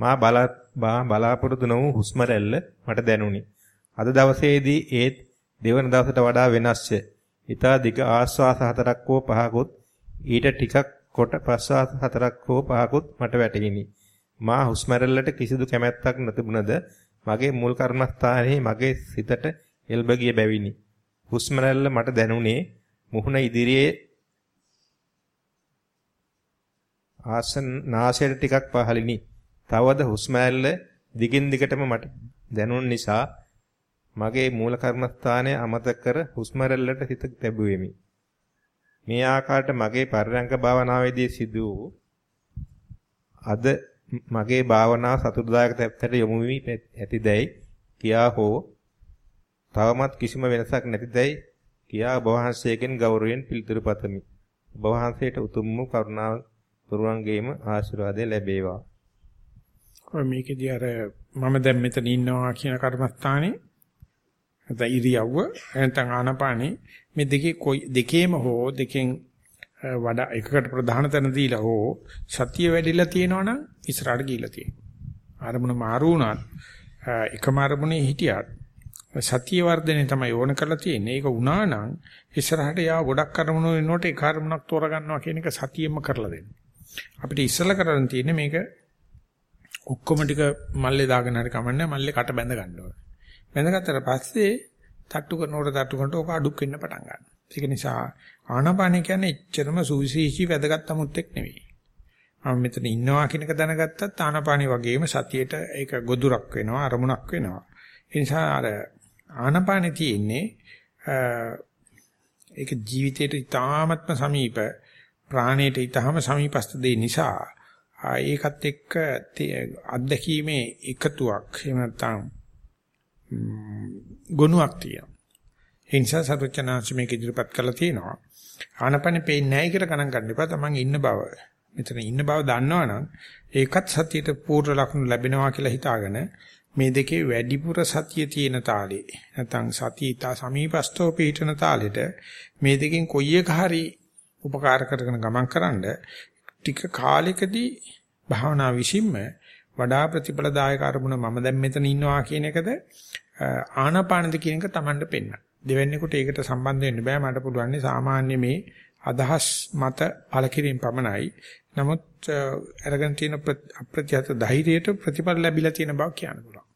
Speaker 2: මා බලාපොරොත්තු නොවු හුස්ම රැල්ල මට දැනුනි. අද දවසේදී ඒත් දෙවන දවසට වඩා වෙනස්ය. ඊතා දිග ආස්වාස හතරක් හෝ පහකුත් ඊට ටිකක් කොට ප්‍රස්වාස හතරක් හෝ පහකුත් මට වැටහිනි. මා හුස්ම රැල්ලට කිසිදු කැමැත්තක් නැතිබුණද මගේ මුල් කර්මස්ථානයේ මගේ සිතට එල්බ ගිය බැවිනි. හුස්ම රැල්ල මට දැනුනේ මුහුණ ඉදිරියේ ආසන නාසයට ටිකක් පහළිනි. තවද හුස්ම රැල්ල දිගින් දිගටම මට දැනුන නිසා මගේ මූල කර්මස්ථානය අමතක කර හුස්ම රැල්ලට හිත තැබුවෙමි. මේ ආකාරයට මගේ පරිරංක භාවනාවේදී සිදු වූ අද මගේ භාවනාව සතුටුදායක තත්ත්වයට යොමු වී ඇතිදැයි කියා හෝ තවමත් කිසිම වෙනසක් නැතිදැයි කියා ඔබ වහන්සේගෙන් ගෞරවයෙන් පිළිතුරු පතමි. ඔබ වහන්සේට උතුම් වූ කරුණාව පුරුවන්ගේම ආශිර්වාදය ලැබේවා.
Speaker 1: ඔය මේකේදී අර මම දැන් මෙතන ඉන්නවා කියන කර්මස්ථානේ නැත්නම් ඉරියව්ව නැත්නම් ආනපානේ මේ දෙකේ කොයි දෙකේම හෝ දෙකෙන් වඩා එකකට ප්‍රධාන තැන දීලා හෝ සතිය වැඩිලා තියෙනවනම් ඉස්සරහට ගිහිලා තියෙනවා. ආරමුණ මාරු වුණත් එකම ආරමුණේ හිටියත් සතිය වර්ධනය තමයි ඕන කරලා තියෙන්නේ. ඒක වුණා නම් ඉස්සරහට යා ගොඩක් අරමුණු වෙනකොට එක අරමුණක් තෝරගන්නවා කියන එක සතියෙම කරලා දෙන්න. අපිට ඉස්සලා කරන්න තියෙන්නේ මේක ඔක්කොම ටික මල්ලේ දාගෙන හරි කමන්නේ මල්ලේ කට බැඳ ගන්න ඕනේ. බැඳගත්තට පස්සේ තට්ටු කරනකොට තට්ටු කරනකොට ඕක අඩුක් වෙන්න පටන් ගන්නවා. ඒක නිසා ආනාපාන කියන්නේ එච්චරම සුවිශේෂී වැදගත් 아무ත් එක් නෙවෙයි. මම මෙතන ඉන්නවා කියන එක දැනගත්තත් ආනාපානි වගේම සතියේට ඒක ගොදුරක් වෙනවා අරමුණක් වෙනවා. ඒ නිසා අර ආනාපානේ තියෙන්නේ ඒක ජීවිතයට ඉතාමත්ම සමීප ප්‍රාණයට ඊටාම සමීපස්ත දෙය නිසා ඒකත් එක්ක අත්දැකීමේ එකතුවක් එහෙම නැත්නම් ගුණයක් තියෙනවා. ඒ නිසා සරුවචනාංශ මේක ඉදිරිපත් කරලා තියෙනවා. ආනපනේ පේන්නේ නැහැ කියලා ගණන් ගන්න එපා. Taman ඉන්න බව. මෙතන ඉන්න බව දන්නවනම් ඒකත් සතියට පූර්ව ලක්ෂණ ලැබෙනවා කියලා හිතාගෙන මේ දෙකේ වැඩිපුර සතිය තියෙන තාලේ නැත්නම් සතියට සමීපස්තෝ පිටන තාලෙට මේ දෙකෙන් කොයි එක හරි උපකාර කරගෙන ගමන් කරන්න ටික කාලෙකදී භාවනා විසින්ම වඩා ප්‍රතිඵලදායක අරමුණ මම දැන් මෙතන ඉන්නවා කියන එකද ආනාපානද කියන එක Tamanට පෙන්න. දෙවැන්නේකට ඒකට සම්බන්ධ වෙන්න බෑ මට පුළුවන් සාමාන්‍ය මේ අදහස් මත පළකිරීම පමණයි. නමුත් අරගෙන තියෙන අප්‍රත්‍යත ධෛර්යයට ප්‍රතිඵල ලැබිලා තියෙන බව කියන්න පුළුවන්.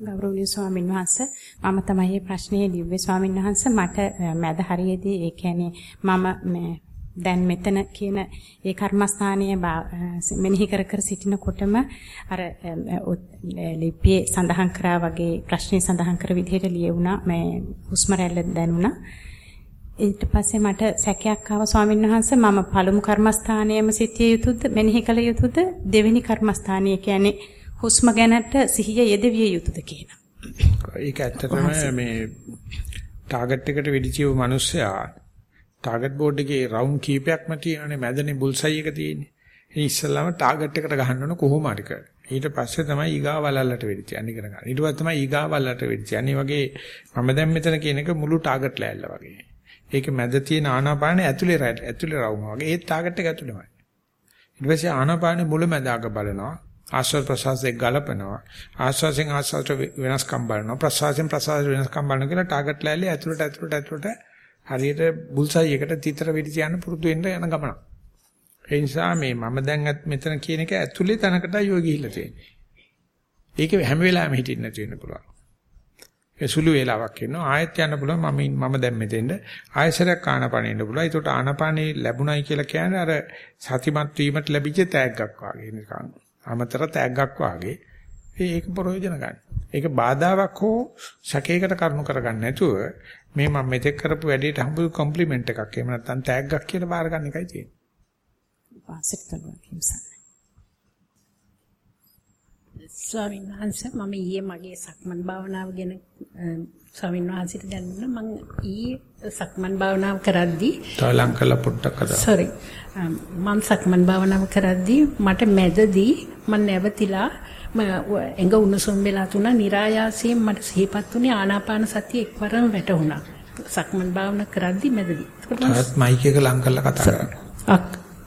Speaker 5: ගෞරවනීය ස්වාමීන් වහන්සේ මම තමයි මේ ප්‍රශ්නේ ලිව්වේ ස්වාමීන් වහන්සේ මට මැද හරියේදී ඒ කියන්නේ මම දැන් මෙතන කියන ඒ කර්මස්ථානයේ මෙනෙහි කර කර සිටිනකොටම අර ලිපියේ සඳහන් කරා වගේ ප්‍රශ්නේ සඳහන් කර විදිහට ලියුණා. මේ හුස්ම රැල්ල දැනුණා. ඊට පස්සේ මට සැකයක් ආවා. ස්වාමීන් වහන්සේ මම පළමු කර්මස්ථානයේම සිටිය යුතුද? මෙනෙහි කළ යුතුද? දෙවෙනි කර්මස්ථානය කියන්නේ හුස්ම ගැනට සිහිය යෙදවිය යුතුද කියන.
Speaker 1: ඒක ඇත්තටම මේ ටාගට් එකට වෙඩිචිව මිනිස්සයා ටාගට් බෝඩ් එකේ රවුන්ඩ් කීපයක්ම තියෙනනේ මැදනේ බුල්සයි එක තියෙන්නේ. ඉතින් ඉස්සල්ලාම ටාගට් එකට ගහන්න ඕන කොහොම හරි කර. ඊට පස්සේ තමයි ඊගා වලල්ලට වෙඩි තියන්නේ කරගන්න. ඊට පස්සේ තමයි ඊගා වලල්ලට වෙඩි තියන්නේ. වගේ මම දැන් මෙතන කියන එක මුළු ටාගට් ලෑල්ල වගේ. ඒක මැද තියෙන ආනාපානේ ඇතුලේ ඇතුලේ රවුම වගේ ඒ ටාගට් එක ඇතුලේමයි. ඊට පස්සේ ආනාපානේ මුල මැදාක බලනවා. ආශ්වාස ප්‍රශ්වාසයෙන් ගලපනවා. ආශ්වාසයෙන් ආශ්වාසට වෙනස්කම් බලනවා. ප්‍රශ්වාසයෙන් ප්‍රශ්වාසයට වෙනස්කම් බලනවා කියලා ටාගට් ලෑල්ලේ ඇතුලට ඇතුලට ඇතුලට හරියට බුල්සයි එකට තිතර වෙඩි තියන්න පුරුදු වෙන්න යන ගමන. ඒ නිසා මේ මම දැන් මෙතන කියන එක ඇතුලේ තැනකටයි ඔය ගිහිල්ලා තියෙන්නේ. ඒක හැම වෙලාවෙම හිටින්න නැති වෙන්න පුළුවන්. ඒ සුළු වේලාවක් ඉන්නවා ආයෙත් යන්න පුළුවන් මම මම දැන් මෙතෙන්ද ආයෙසරයක් ආනපනෙ ඉන්න පුළුවන්. ඒකට ආනපනෙ ලැබුණයි කියලා කියන්නේ අර සතිමත් වීමට ලැබිච්ච තෑග්ගක් වගේ නිකන්. අමතර තෑග්ගක් වගේ. ඒක ප්‍රයෝජන ගන්න. ඒක බාධාවක් හෝ සැකයකට කරුණු කරගන්න නැතුව මේ මම මෙතෙක් කරපු වැඩේට හම්බු කොම්ප්ලිමන්ට් එකක් එහෙම නැත්නම් තෑග්ගක් කියලා බාර ගන්න එකයි තියෙන්නේ.
Speaker 5: වාසිත කරනවා කිම්සන්.
Speaker 6: ස්වාමීන් වහන්සේ මම ඊයේ මගේ සක්මන් භාවනාව ගැන ස්වාමීන් වහන්සේට දැනුණා මම ඊයේ සක්මන් භාවනාව කරද්දී
Speaker 1: තව ලං කරලා පොඩ්ඩක් අද.
Speaker 6: sorry මම සක්මන් භාවනාව කරද්දී මට මැදදී මම නැවතිලා එඟ උණුසුම් වෙලා තුන નિરાයාසයෙන් මට සිහිපත් වුණේ ආනාපාන සතිය එක්වරම වැටුණා. සක්මන් භාවනා කරද්දි මැදදී.
Speaker 1: ඒකට මයික් එක ලං කරලා කතා කරන්න.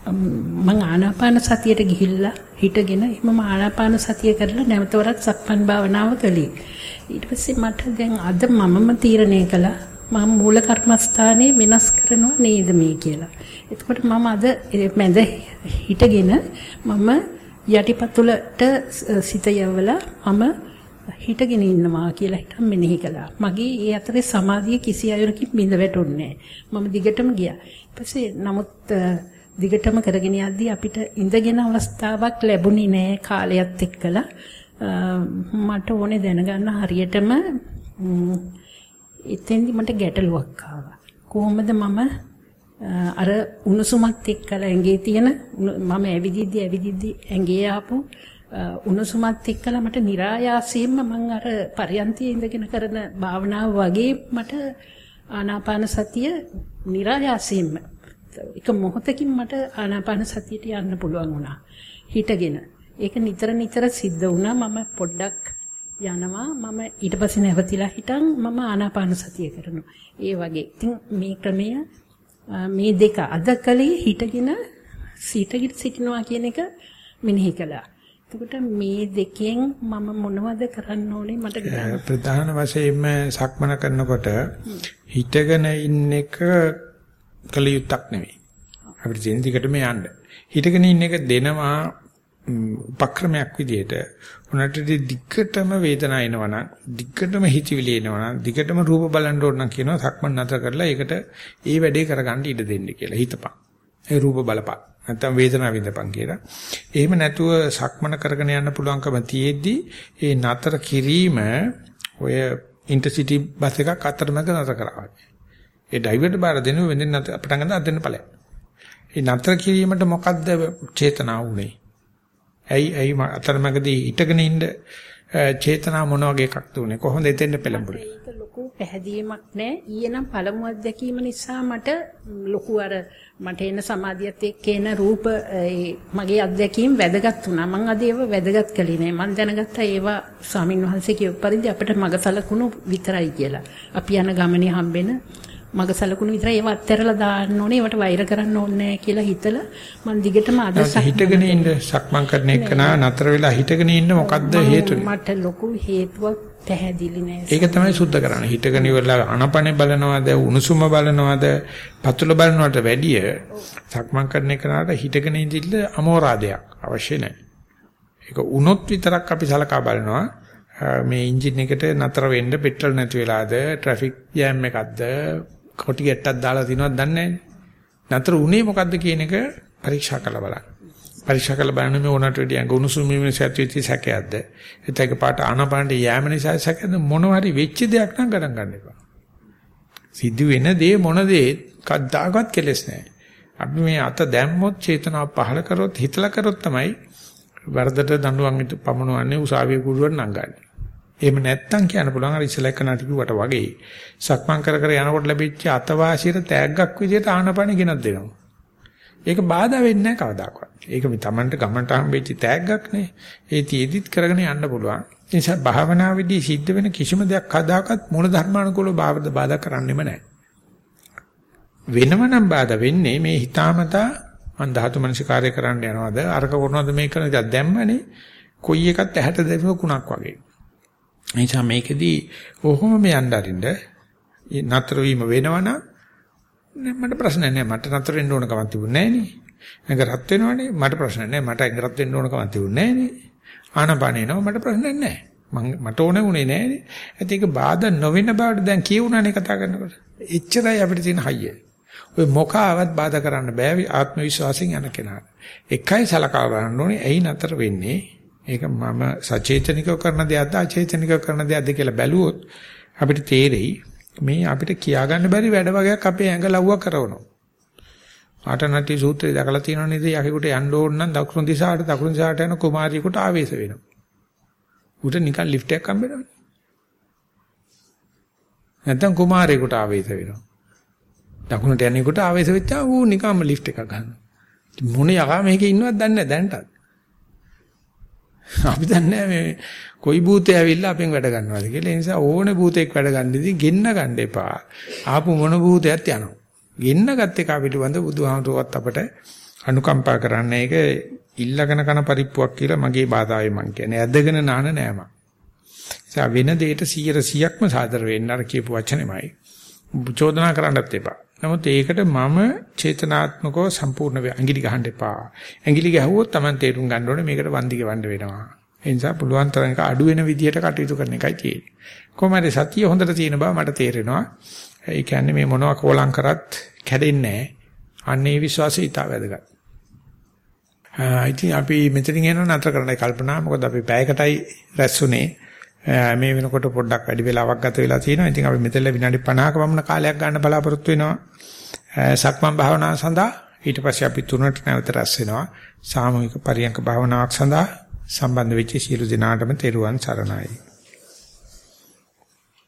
Speaker 6: මම ආනාපාන සතියට ගිහිල්ලා හිටගෙන එහෙමම ආනාපාන සතිය කරලා නැවත වරක් සක්මන් භාවනාව කළේ. ඊට පස්සේ මට දැන් අද මමම තීරණය කළා මම මූල කර්මස්ථානයේ වෙනස් කරනවා නේද මේ කියලා. එතකොට මම අද මැද හිටගෙන මම යටිපතුලට සිත යවලා මම හිටගෙන ඉන්නවා කියලා හිතන් මෙනෙහි කළා. මගේ ඒ අතරේ සමාධිය කිසි අයුරකින් බිඳ වැටුන්නේ මම දිගටම ගියා. ඊපස්සේ නමුත් දිගටම කරගෙන යද්දී අපිට ඉඳගෙන අවස්ථාවක් ලැබුණේ නෑ කාලයත් එක්කලා. මට ඕනේ දැනගන්න හරියටම එතෙන්දි මට ගැටලුවක් ආවා. කොහොමද මම අර උණුසුමත් එක්කලා ඇඟේ තියෙන මම ඇවිදිද්දි ඇවිදිද්දි ඇඟේ ආපු උණුසුමත් එක්කලා මට નિરાයාසයෙන්ම මම අර පරියන්තියේ ඉඳගෙන කරන භාවනාව වගේ මට ආනාපාන සතිය નિરાයාසයෙන්ම එක මොහොතකින් මට ආනාපාන සතියට යන්න පුළුවන් වුණා හිටගෙන. ඒක නිතර නිතර සිද්ධ වුණා. මම පොඩ්ඩක් යනවා. මම ඊට පස්සේ නැවතිලා හිටන් මම ආනාපාන සතිය කරනවා. ඒ වගේ. ඉතින් මේ ක්‍රමය මේ දෙක අද කලේ හිටගෙන සිටගෙන සිටිනවා කියන එක මෙනෙහි කළා. එතකොට මේ දෙකෙන් මම මොනවද කරන්න ඕනේ මට
Speaker 1: ප්‍රධාන වශයෙන්ම සක්මන කරනකොට හිටගෙන ඉන්න එක කලියුත්තක් නෙවෙයි. අපිට තියෙන දිගටම යන්න. හිටගෙන ඉන්න එක දෙනවා උපක්‍රමයක් විදියට උනට දිග්ගටම වේදනාව එනවනම් දිග්ගටම හිතවිලි එනවනම් දිගටම රූප බලන්න ඕන නම් කියනවා සක්මන් නැතර කරලා ඒකට ඒ වැඩේ කරගන්න ඉඩ දෙන්න කියලා හිතපන්. ඒ රූප බලපන්. නැත්තම් වේදනාව විඳපන් කියලා. එහෙම නැතුව සක්මන කරගෙන යන්න පුළුවන්කම තියෙද්දි ඒ නතර කිරීම ඔය ඉන්ටර්සිටි බස් එකක් අතරමැද නතර කරා. ඒ ඩ්‍රයිවර්ට බාර දෙනු වෙනින් පටන් ගන්න අදින්න ඵලයක්. ඒ නතර කිරීමට මොකද්ද චේතනාව උනේ? ඇයි ඇයි අතරමැදදී හිටගෙන ඉන්න චේතනා මොන වගේ එකක්ද උනේ කොහොමද එතෙන්ද පෙළඹුනේ
Speaker 6: ඒක ලොකු ලොකු පැහැදීමක් නැහැ. ඊයේ නම් පළමු අත්දැකීම නිසා මට ලොකු අර මට එන සමාධියත් එක්ක එන රූප මගේ අත්දැකීම් වැදගත් වුණා. මම අද ඒව වැදගත් කළේ නෑ. මම දැනගත්තා ඒවා ස්වාමින් වහන්සේ කියපු පරිදි අපිට මග සලකුණු විතරයි කියලා. අපි යන ගමනේ හම්බෙන මග සලකුණු විතරයි ඒව අත්හැරලා දාන්න ඕනේ. ඒවට වෛර කරන්න ඕනේ කියලා හිතලා මම දිගටම අදසක්
Speaker 1: හිටගෙන ඉන්න සක්මන් කරන එක නා නතර වෙලා හිටගෙන ඉන්න මොකද්ද හේතුව?
Speaker 6: මට ලොකු හේතුවක් පැහැදිලි නෑ.
Speaker 1: ඒක තමයි සුද්ධ කරන්නේ. හිටගෙන ඉවරලා අනපනේ බලනවාද, උණුසුම බලනවාද, පතුල බලනවට වැඩිය සක්මන් කරන එක නාට හිටගෙන ඉඳිල්ල අමෝරාදයක් අවශ්‍ය නැහැ. ඒක උනොත් විතරක් අපි සලකා බලනවා. මේ එන්ජින් එකට නතර වෙන්න පෙට්‍රල් නැති වෙලාද, ට්‍රැෆික් ජෑම් එකක්ද, කොටි ගැට්ටක් දාලා තිනවද දන්නේ නැහැ. නතර උනේ මොකද්ද කියන එක පරීක්ෂා කරලා බලන්න. පරීක්ෂා කරලා බලන්න මේ ඕනට වැඩි අඟ උණුසුම වීම සත්‍විති සැකයක්ද? එතක පාට ආනපානට යෑම නිසා සැකද මොනවාරි වෙච්ච දෙයක් නම් ගණන් ගන්න එපා. සිද්ධ වෙන දේ මොන දේ කද්දාකවත් කෙලස් නැහැ. අපි මේ අත දැම්මොත් චේතනාව පහල කරොත් හිතලා කරොත් තමයි වරදට දඬුවම් පමනවන්නේ උසාවිය කුරුවට නංගන්නේ. එහෙම නැත්තම් කියන්න පුළුවන් අර ඉස්සලා එක නටි කිව්වට වගේ සක්මන් කර කර යනකොට ලැබිච්ච අතවාසියට තෑග්ගක් විදිහට ආනපන ගෙනත් දෙනවා. ඒක බාධා වෙන්නේ නැහැ කවදාකවත්. ඒක මේ Tamanට ගමන්ට හම්බෙච්ච තෑග්ගක් නේ. ඒ තියදිත් කරගෙන යන්න පුළුවන්. ඒ නිසා භාවනාවේදී සිද්ධ වෙන කිසිම දෙයක් කදාකත් මූල ධර්මානුකූලව බාධා කරන්නෙම නැහැ. වෙනම නම් බාධා වෙන්නේ මේ හිතාමතා මන් ධාතු මනසිකාරය කරන්න යනවද අරක කරනවද මේක කරනවද දැම්මනේ කොයි එකත් ඇහැට දැමුව කුණක් වගේ. ඒ නිසා මේකෙදී කොහොම මේ යන්න අරින්න නතර වීම වෙනවනම් මට ප්‍රශ්න නැහැ මට නතර වෙන්න ඕන කමක් තිබුණේ නැහැ නේ. ඇඟ රත් වෙනවනේ මට ප්‍රශ්න නැහැ මට ඇඟ රත් වෙන්න ඕන කමක් තිබුණේ නැහැ නේ. ආනපානේනෝ මට ප්‍රශ්න නැහැ. මං මට ඕනේ උනේ නැහැ නේ. ඒත් ඒක බාධා නොවෙන බවට දැන් කියුණානේ කතා කරනකොට. එච්චරයි අපිට තියෙන හයිය. ඔය මොකාවත් බාධා කරන්න බෑ ආත්ම විශ්වාසයෙන් යන කෙනාට. එකයි සලකා බලන්න ඕනේ ඇයි නතර වෙන්නේ? ඒක මම සචේතනිකව කරන දෙයක්ද අචේතනිකව කරන දෙයක්ද කියලා බැලුවොත් අපිට තේරෙයි මේ අපිට කියාගන්න බැරි වැඩ වගේක් අපේ ඇඟ ලව්ව කරනවා. ආටනටි සූත්‍රය දැකලා තියෙනව නේද? යකෙකුට යන්න ඕන නම් දකුණු දිශාවට දකුණු දිශාවට යන කුමාරියෙකුට ආවේශ වෙනවා. උට නිකන් ලිෆ්ට් එකක් හම්බෙනවා. නැත්තම් කුමාරයෙකුට ආවේශ වෙනවා. දකුණට යන්නේකට ආවේශ වෙච්චා ඌ නිකම්ම ලිෆ්ට් එකක් ගන්නවා. මොන යකා මේකේ ඉන්නවද දන්නේ නැහැ දැන්ටත්. අපි දන්නේ මේ කොයි භූතය ඇවිල්ලා අපෙන් වැඩ ගන්නවද කියලා. ඒ නිසා ඕනේ භූතෙක් වැඩ ගන්නෙදී ගෙන්න ගන්න එපා. ආපු මොන භූතයත් යනවා. ගෙන්න ගත් එක පිළිබඳ බුදුහාමුදුරුවත් අපට අනුකම්පා කරන්න ඒක ඉල්ලගෙන කන පරිප්පුවක් කියලා මගේ බාධාවේ මං කියන්නේ. ඇදගෙන නාන නෑම. ඒ වෙන දෙයට 100%ක්ම සාදර වෙන්න අර කියපු වචනේමයි. චෝදනා කරන්නත් එපා. නමුත් ඒකට මම චේතනාත්මකව සම්පූර්ණ ඇඟිලි ගහන්න එපා. ඇඟිලි ගහුවොත් Taman තේරුම් ගන්න ඕනේ මේකට වන්දි ගවන්න වෙනවා. ඒ නිසා පුළුවන් තරම් එක අඩු වෙන විදියට කටයුතු කරන එකයි තියෙන්නේ. කොහොමද සතිය හොඳට තියෙන බව මට තේරෙනවා. ඒ කියන්නේ මේ මොනවා කෝලම් කරත් කැඩෙන්නේ නැහැ. අන්නේ විශ්වාසය ඊට වැදගත්. ඉතින් අපි මෙතනින් එනවා නතර කරන්නයි කල්පනා. මොකද අපි පැයකටයි රැස්ුනේ. මේ වෙනකොට පොඩ්ඩක් වැඩි වෙලාවක් ගත වෙලා තියෙනවා. ඉතින් අපි මෙතන විනාඩි 50ක වමන කාලයක් ගන්න බලාපොරොත්තු වෙනවා. සක්මන් භාවනාව සඳහා ඊට පස්සේ අපි තුනට නැවත රැස් වෙනවා. සාමූහික පරියන්ක භාවනාවක් සඳහා සම්බන්ධ වෙච්ච සියලු දෙනාටම තෙරුවන් සරණයි.